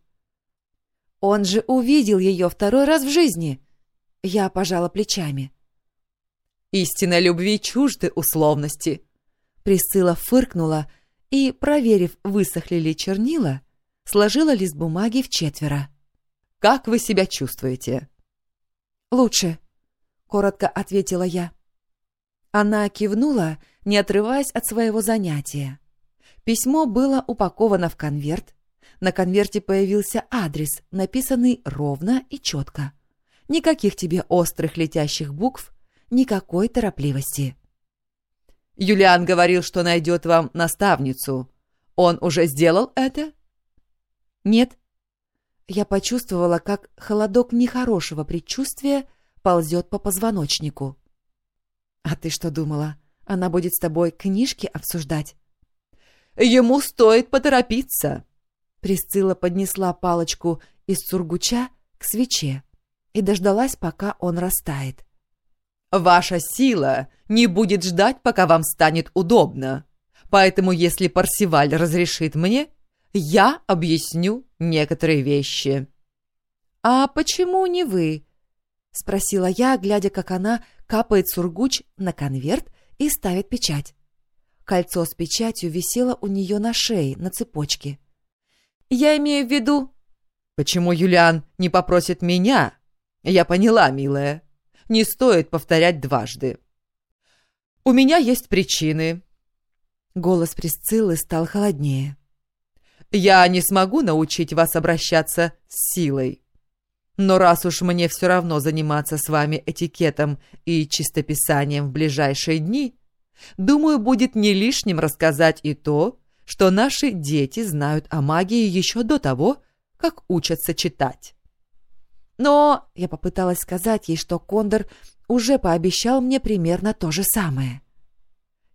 Он же увидел ее второй раз в жизни. Я пожала плечами. Истинной любви чужды условности. Присыла фыркнула и, проверив, высохли ли чернила, сложила лист бумаги в четверо. «Как вы себя чувствуете?» «Лучше», — коротко ответила я. Она кивнула, не отрываясь от своего занятия. Письмо было упаковано в конверт. На конверте появился адрес, написанный ровно и четко. Никаких тебе острых летящих букв, никакой торопливости. «Юлиан говорил, что найдет вам наставницу. Он уже сделал это?» «Нет». Я почувствовала, как холодок нехорошего предчувствия ползет по позвоночнику. «А ты что думала, она будет с тобой книжки обсуждать?» Ему стоит поторопиться. Присцилла поднесла палочку из сургуча к свече и дождалась, пока он растает. Ваша сила не будет ждать, пока вам станет удобно. Поэтому, если Парсиваль разрешит мне, я объясню некоторые вещи. «А почему не вы?» — спросила я, глядя, как она капает сургуч на конверт и ставит печать. Кольцо с печатью висело у нее на шее, на цепочке. «Я имею в виду...» «Почему Юлиан не попросит меня?» «Я поняла, милая. Не стоит повторять дважды. У меня есть причины». Голос Присциллы стал холоднее. «Я не смогу научить вас обращаться с силой. Но раз уж мне все равно заниматься с вами этикетом и чистописанием в ближайшие дни, Думаю, будет не лишним рассказать и то, что наши дети знают о магии еще до того, как учатся читать. Но я попыталась сказать ей, что Кондор уже пообещал мне примерно то же самое.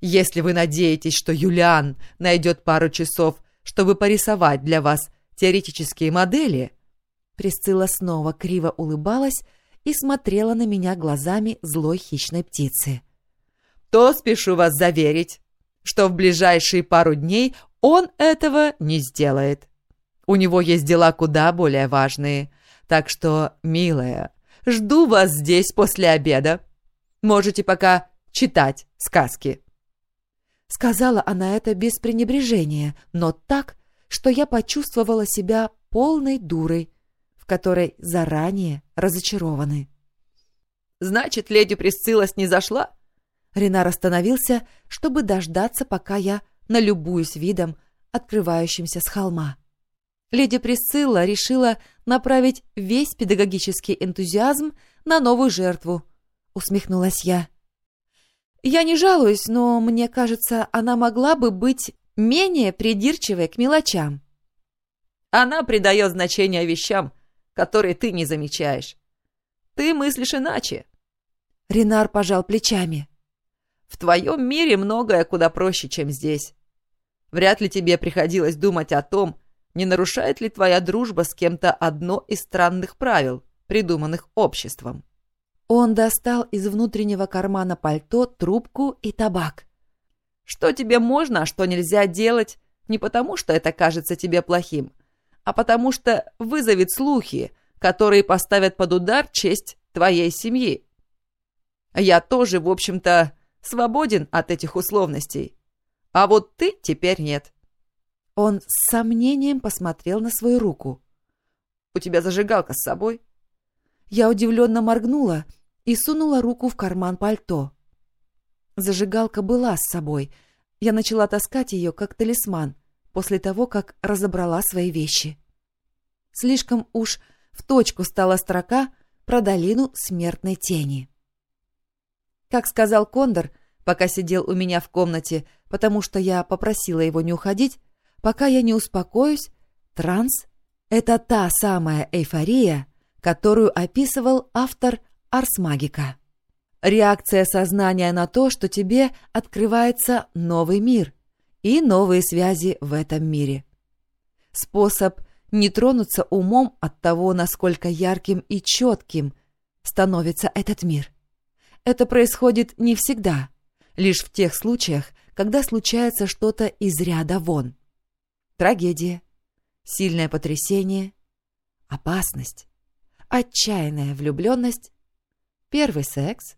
Если вы надеетесь, что Юлиан найдет пару часов, чтобы порисовать для вас теоретические модели, Присцилла снова криво улыбалась и смотрела на меня глазами злой хищной птицы то спешу вас заверить, что в ближайшие пару дней он этого не сделает. У него есть дела куда более важные. Так что, милая, жду вас здесь после обеда. Можете пока читать сказки». Сказала она это без пренебрежения, но так, что я почувствовала себя полной дурой, в которой заранее разочарованы. «Значит, леди Присцилла снизошла?» Ренар остановился, чтобы дождаться, пока я налюбуюсь видом, открывающимся с холма. Леди Присцилла решила направить весь педагогический энтузиазм на новую жертву, усмехнулась я. Я не жалуюсь, но мне кажется, она могла бы быть менее придирчивой к мелочам. Она придает значение вещам, которые ты не замечаешь. Ты мыслишь иначе. Ренар пожал плечами. В твоем мире многое куда проще, чем здесь. Вряд ли тебе приходилось думать о том, не нарушает ли твоя дружба с кем-то одно из странных правил, придуманных обществом. Он достал из внутреннего кармана пальто трубку и табак. Что тебе можно, а что нельзя делать, не потому что это кажется тебе плохим, а потому что вызовет слухи, которые поставят под удар честь твоей семьи. Я тоже, в общем-то, свободен от этих условностей. А вот ты теперь нет. Он с сомнением посмотрел на свою руку. «У тебя зажигалка с собой?» Я удивленно моргнула и сунула руку в карман пальто. Зажигалка была с собой. Я начала таскать ее, как талисман, после того, как разобрала свои вещи. Слишком уж в точку стала строка про долину смертной тени. Как сказал Кондор, пока сидел у меня в комнате, потому что я попросила его не уходить, пока я не успокоюсь, транс — это та самая эйфория, которую описывал автор Арсмагика. Реакция сознания на то, что тебе открывается новый мир и новые связи в этом мире. Способ не тронуться умом от того, насколько ярким и четким становится этот мир. Это происходит не всегда, лишь в тех случаях, когда случается что-то из ряда вон. Трагедия, сильное потрясение, опасность, отчаянная влюбленность, первый секс,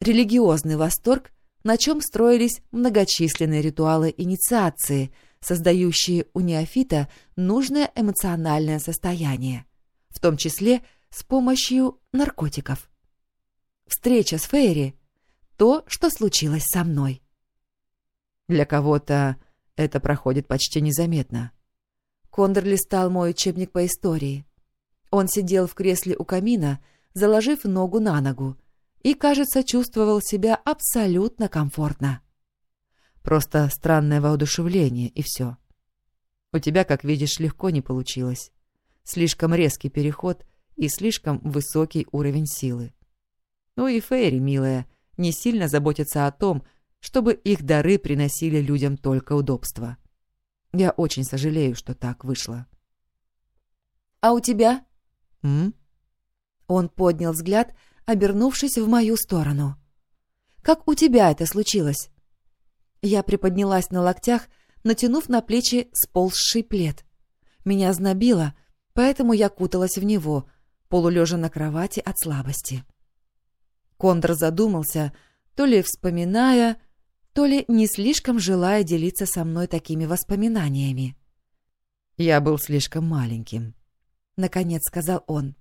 религиозный восторг, на чем строились многочисленные ритуалы инициации, создающие у неофита нужное эмоциональное состояние, в том числе с помощью наркотиков. Встреча с Фейри — то, что случилось со мной. Для кого-то это проходит почти незаметно. Кондор листал мой учебник по истории. Он сидел в кресле у камина, заложив ногу на ногу, и, кажется, чувствовал себя абсолютно комфортно. Просто странное воодушевление, и все. У тебя, как видишь, легко не получилось. Слишком резкий переход и слишком высокий уровень силы. Ну и Фейри, милая, не сильно заботятся о том, чтобы их дары приносили людям только удобства. Я очень сожалею, что так вышло. «А у тебя?» «М?» Он поднял взгляд, обернувшись в мою сторону. «Как у тебя это случилось?» Я приподнялась на локтях, натянув на плечи сползший плед. Меня знобило, поэтому я куталась в него, полулежа на кровати от слабости. Кондор задумался, то ли вспоминая, то ли не слишком желая делиться со мной такими воспоминаниями. «Я был слишком маленьким», — наконец сказал он.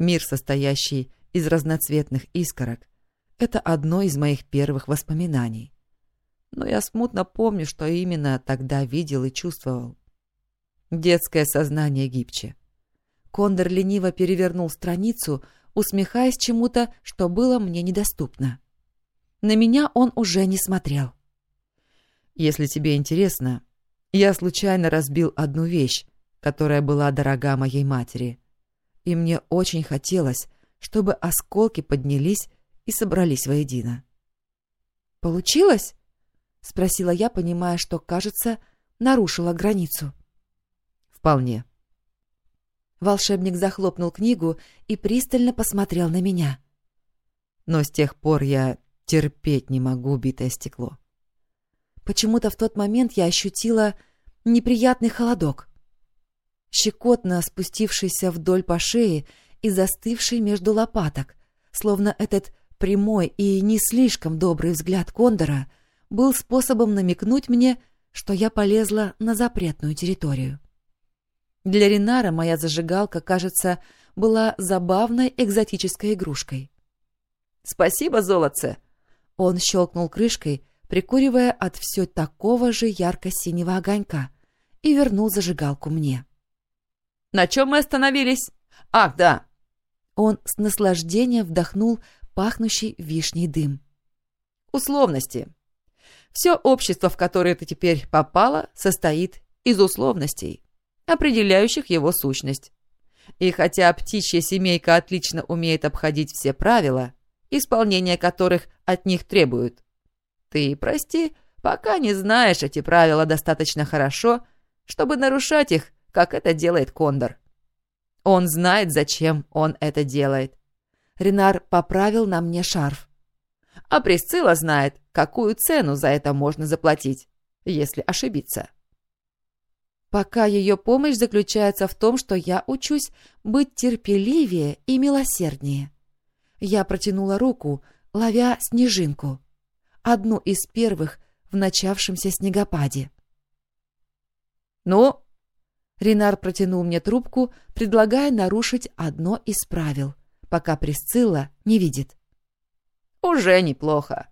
«Мир, состоящий из разноцветных искорок, это одно из моих первых воспоминаний. Но я смутно помню, что именно тогда видел и чувствовал. Детское сознание гибче. Кондор лениво перевернул страницу, усмехаясь чему-то, что было мне недоступно. На меня он уже не смотрел. «Если тебе интересно, я случайно разбил одну вещь, которая была дорога моей матери, и мне очень хотелось, чтобы осколки поднялись и собрались воедино». «Получилось?» — спросила я, понимая, что, кажется, нарушила границу. «Вполне». Волшебник захлопнул книгу и пристально посмотрел на меня. «Но с тех пор я Терпеть не могу битое стекло. Почему-то в тот момент я ощутила неприятный холодок. Щекотно спустившийся вдоль по шее и застывший между лопаток, словно этот прямой и не слишком добрый взгляд Кондора был способом намекнуть мне, что я полезла на запретную территорию. Для Ринара моя зажигалка, кажется, была забавной экзотической игрушкой. «Спасибо, золотце!» Он щелкнул крышкой, прикуривая от все такого же ярко-синего огонька, и вернул зажигалку мне. «На чем мы остановились? Ах, да!» Он с наслаждением вдохнул пахнущий вишней дым. «Условности. Все общество, в которое ты теперь попала, состоит из условностей, определяющих его сущность. И хотя птичья семейка отлично умеет обходить все правила, исполнение которых от них требуют. Ты, прости, пока не знаешь эти правила достаточно хорошо, чтобы нарушать их, как это делает Кондор. Он знает, зачем он это делает. Ренар поправил на мне шарф. А Присцилла знает, какую цену за это можно заплатить, если ошибиться. Пока ее помощь заключается в том, что я учусь быть терпеливее и милосерднее. Я протянула руку, ловя снежинку, одну из первых в начавшемся снегопаде. «Ну?» Ренар протянул мне трубку, предлагая нарушить одно из правил, пока Присцилла не видит. «Уже неплохо.